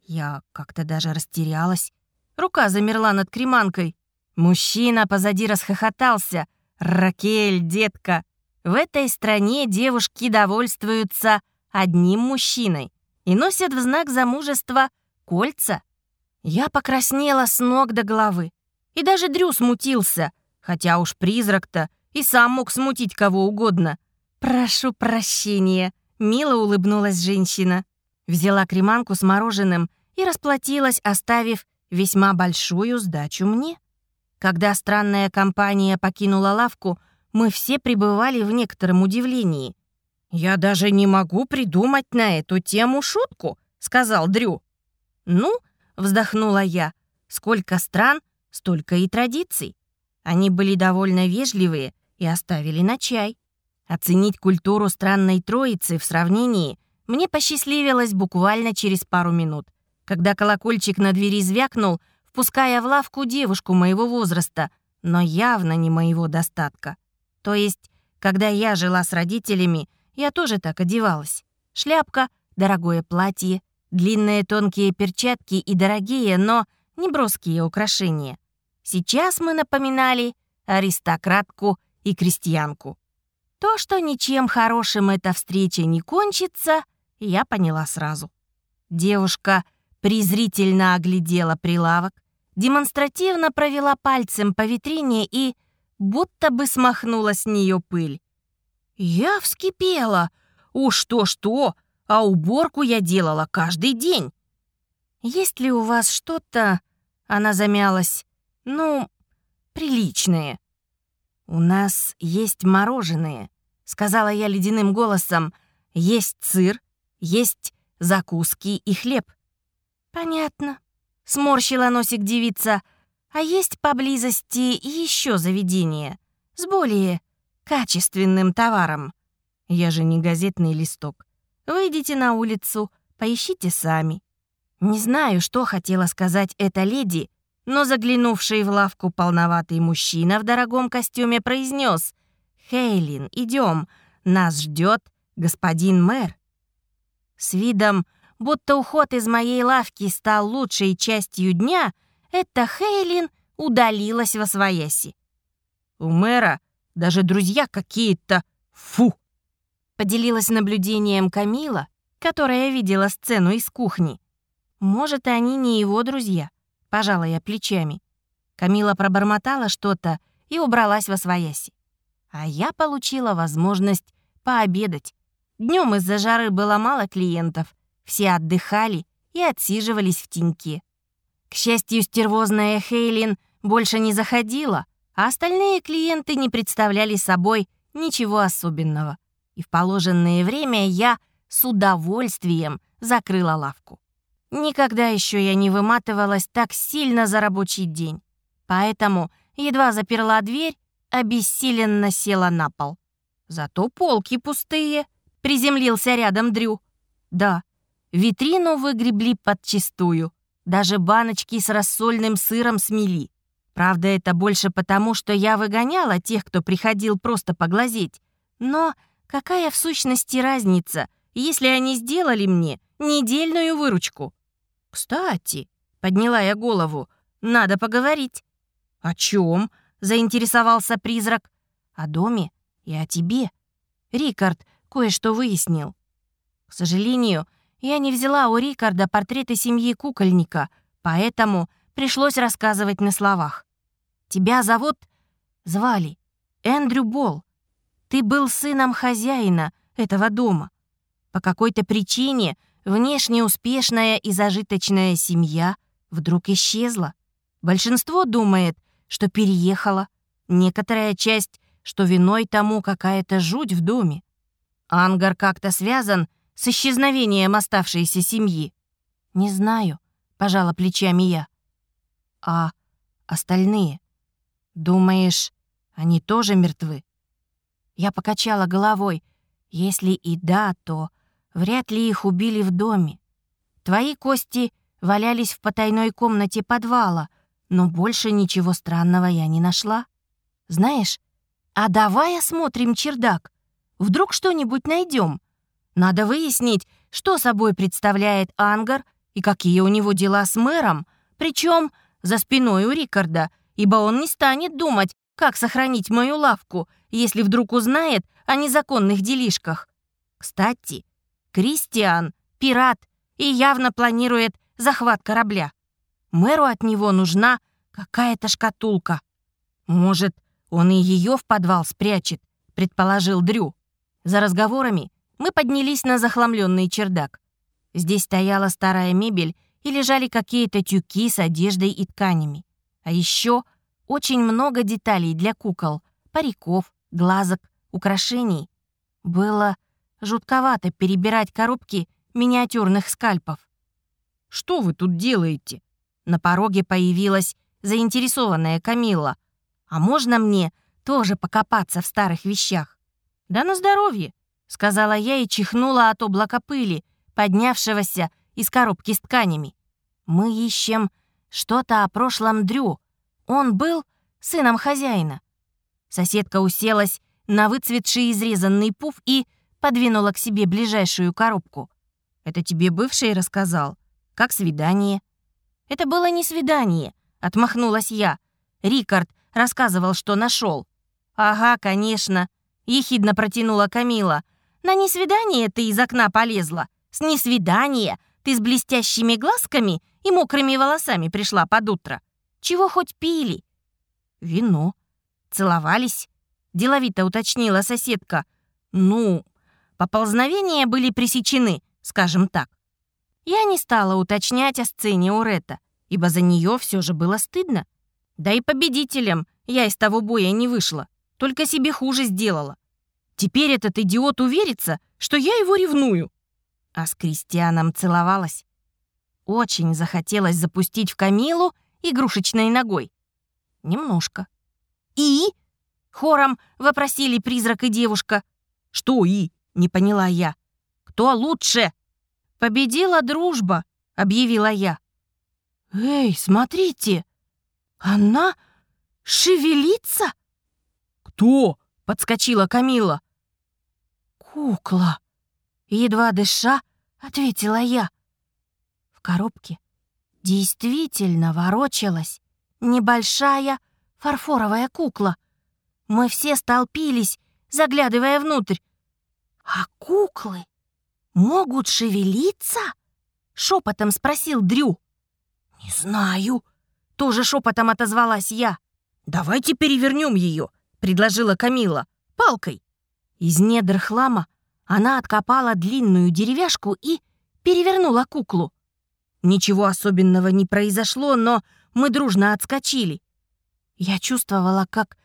Я как-то даже растерялась. Рука замерла над креманкой. Мужчина позади расхохотался. «Ракель, детка, в этой стране девушки довольствуются одним мужчиной и носят в знак замужества кольца». Я покраснела с ног до головы. И даже Дрю смутился, хотя уж призрак-то и сам мог смутить кого угодно. «Прошу прощения», — мило улыбнулась женщина. Взяла креманку с мороженым и расплатилась, оставив весьма большую сдачу мне. Когда странная компания покинула лавку, мы все пребывали в некотором удивлении. «Я даже не могу придумать на эту тему шутку», — сказал Дрю. «Ну», — вздохнула я, — «сколько стран, столько и традиций». Они были довольно вежливые и оставили на чай. Оценить культуру странной троицы в сравнении мне посчастливилось буквально через пару минут когда колокольчик на двери звякнул, впуская в лавку девушку моего возраста, но явно не моего достатка. То есть, когда я жила с родителями, я тоже так одевалась. Шляпка, дорогое платье, длинные тонкие перчатки и дорогие, но не броские украшения. Сейчас мы напоминали аристократку и крестьянку. То, что ничем хорошим эта встреча не кончится, я поняла сразу. Девушка презрительно оглядела прилавок, демонстративно провела пальцем по витрине и будто бы смахнула с нее пыль. Я вскипела. Уж то-что, а уборку я делала каждый день. «Есть ли у вас что-то...» Она замялась. «Ну, приличное». «У нас есть мороженое», — сказала я ледяным голосом. «Есть сыр, есть закуски и хлеб. «Понятно», — сморщила носик девица. «А есть поблизости еще заведение с более качественным товаром?» «Я же не газетный листок. Выйдите на улицу, поищите сами». Не знаю, что хотела сказать эта леди, но заглянувший в лавку полноватый мужчина в дорогом костюме произнес «Хейлин, идем, нас ждет господин мэр». С видом будто уход из моей лавки стал лучшей частью дня, эта Хейлин удалилась во свояси. У мэра даже друзья какие-то. Фу! Поделилась наблюдением Камила, которая видела сцену из кухни. Может, они не его друзья, пожала я плечами. Камила пробормотала что-то и убралась во свояси. А я получила возможность пообедать. Днем из-за жары было мало клиентов, все отдыхали и отсиживались в теньке. К счастью, стервозная Хейлин больше не заходила, а остальные клиенты не представляли собой ничего особенного. И в положенное время я с удовольствием закрыла лавку. Никогда еще я не выматывалась так сильно за рабочий день. Поэтому едва заперла дверь, обессиленно села на пол. Зато полки пустые. Приземлился рядом Дрю. Да, витрину выгребли подчистую. Даже баночки с рассольным сыром смели. Правда, это больше потому, что я выгоняла тех, кто приходил просто поглазеть. Но какая в сущности разница, если они сделали мне недельную выручку? Кстати, подняла я голову, надо поговорить. О чем? заинтересовался призрак. О доме и о тебе. Рикард кое-что выяснил. К сожалению, я не взяла у Рикарда портреты семьи кукольника, поэтому пришлось рассказывать на словах. Тебя зовут... Звали Эндрю Болл. Ты был сыном хозяина этого дома. По какой-то причине внешне успешная и зажиточная семья вдруг исчезла. Большинство думает, что переехала. Некоторая часть, что виной тому какая-то жуть в доме. Ангар как-то связан с исчезновением оставшейся семьи. Не знаю, пожала плечами я. А остальные? Думаешь, они тоже мертвы? Я покачала головой. Если и да, то вряд ли их убили в доме. Твои кости валялись в потайной комнате подвала, но больше ничего странного я не нашла. Знаешь, а давай осмотрим чердак. Вдруг что-нибудь найдем. Надо выяснить, что собой представляет ангар и какие у него дела с мэром, причем за спиной у Рикарда, ибо он не станет думать, как сохранить мою лавку, если вдруг узнает о незаконных делишках. Кстати, Кристиан — пират и явно планирует захват корабля. Мэру от него нужна какая-то шкатулка. Может, он и ее в подвал спрячет, предположил Дрю. За разговорами мы поднялись на захламленный чердак. Здесь стояла старая мебель и лежали какие-то тюки с одеждой и тканями. А еще очень много деталей для кукол, париков, глазок, украшений. Было жутковато перебирать коробки миниатюрных скальпов. «Что вы тут делаете?» На пороге появилась заинтересованная Камилла. «А можно мне тоже покопаться в старых вещах?» «Да на здоровье», — сказала я и чихнула от облака пыли, поднявшегося из коробки с тканями. «Мы ищем что-то о прошлом Дрю. Он был сыном хозяина». Соседка уселась на выцветший изрезанный пуф и подвинула к себе ближайшую коробку. «Это тебе бывший рассказал? Как свидание?» «Это было не свидание», — отмахнулась я. Рикард рассказывал, что нашел. «Ага, конечно», — ехидно протянула Камила. «На несвидание ты из окна полезла. С несвидания ты с блестящими глазками и мокрыми волосами пришла под утро. Чего хоть пили?» «Вино». «Целовались?» — деловито уточнила соседка. «Ну, поползновения были пресечены, скажем так. Я не стала уточнять о сцене у Ретта, ибо за нее все же было стыдно. Да и победителем я из того боя не вышла, только себе хуже сделала. Теперь этот идиот уверится, что я его ревную. А с Кристианом целовалась. Очень захотелось запустить в Камилу игрушечной ногой. Немножко. «И?» — хором вопросили призрак и девушка. «Что «и?» — не поняла я. «Кто лучше?» «Победила дружба», — объявила я. «Эй, смотрите! Она шевелится?» «Кто?» — подскочила Камила. «Кукла!» — едва дыша, ответила я. В коробке действительно ворочалась небольшая фарфоровая кукла. Мы все столпились, заглядывая внутрь. А куклы могут шевелиться?» — шепотом спросил Дрю. «Не знаю», — тоже шепотом отозвалась я. «Давайте перевернем ее», — предложила Камила, — «палкой». Из недр хлама она откопала длинную деревяшку и перевернула куклу. Ничего особенного не произошло, но мы дружно отскочили. Я чувствовала, как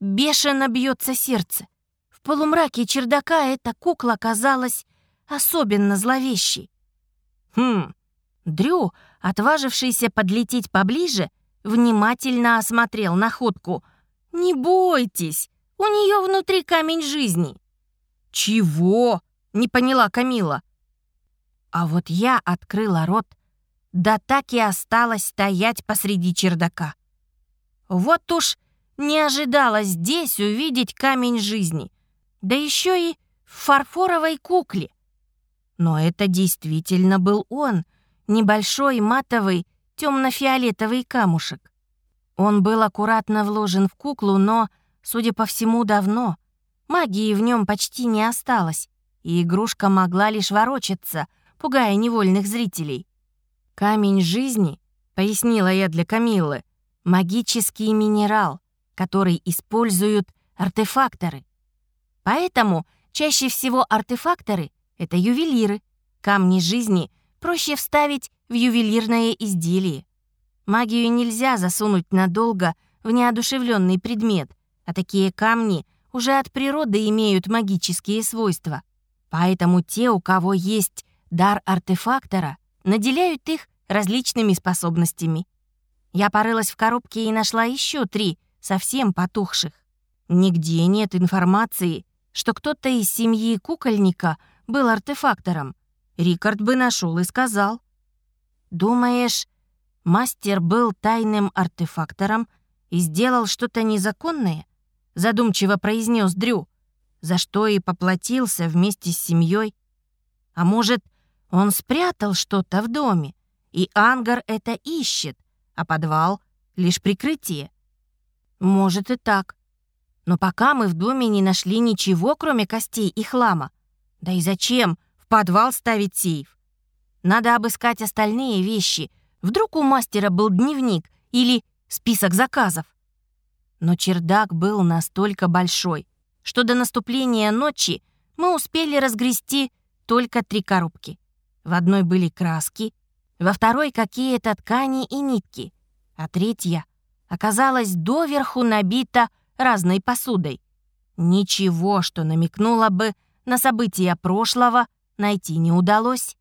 бешено бьется сердце. В полумраке чердака эта кукла казалась особенно зловещей. Хм, Дрю, отважившийся подлететь поближе, внимательно осмотрел находку. «Не бойтесь, у нее внутри камень жизни». «Чего?» — не поняла Камила. А вот я открыла рот, да так и осталась стоять посреди чердака. Вот уж не ожидала здесь увидеть камень жизни, да еще и в фарфоровой кукле. Но это действительно был он, небольшой матовый темно-фиолетовый камушек. Он был аккуратно вложен в куклу, но, судя по всему, давно. Магии в нем почти не осталось, и игрушка могла лишь ворочаться, пугая невольных зрителей. «Камень жизни», — пояснила я для Камиллы, — «магический минерал, который используют артефакторы. Поэтому чаще всего артефакторы — это ювелиры. Камни жизни проще вставить в ювелирное изделие. Магию нельзя засунуть надолго в неодушевленный предмет, а такие камни уже от природы имеют магические свойства. Поэтому те, у кого есть дар артефактора, наделяют их различными способностями. Я порылась в коробке и нашла еще три, совсем потухших. Нигде нет информации, что кто-то из семьи кукольника был артефактором. Рикард бы нашел и сказал. «Думаешь, мастер был тайным артефактором и сделал что-то незаконное?» Задумчиво произнес Дрю, за что и поплатился вместе с семьей. «А может, он спрятал что-то в доме, и ангар это ищет, а подвал — лишь прикрытие?» «Может и так. Но пока мы в доме не нашли ничего, кроме костей и хлама. Да и зачем в подвал ставить сейф? Надо обыскать остальные вещи. Вдруг у мастера был дневник или список заказов. Но чердак был настолько большой, что до наступления ночи мы успели разгрести только три коробки. В одной были краски, во второй какие-то ткани и нитки, а третья оказалась доверху набита разной посудой. Ничего, что намекнуло бы на события прошлого, найти не удалось.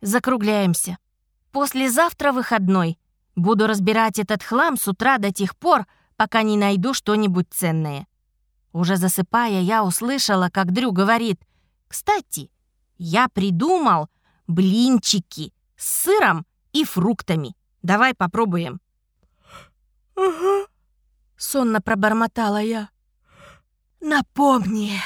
Закругляемся. Послезавтра выходной. Буду разбирать этот хлам с утра до тех пор, пока не найду что-нибудь ценное. Уже засыпая, я услышала, как Дрю говорит, «Кстати, я придумал блинчики с сыром и фруктами. Давай попробуем». «Угу», — сонно пробормотала я. «Напомни».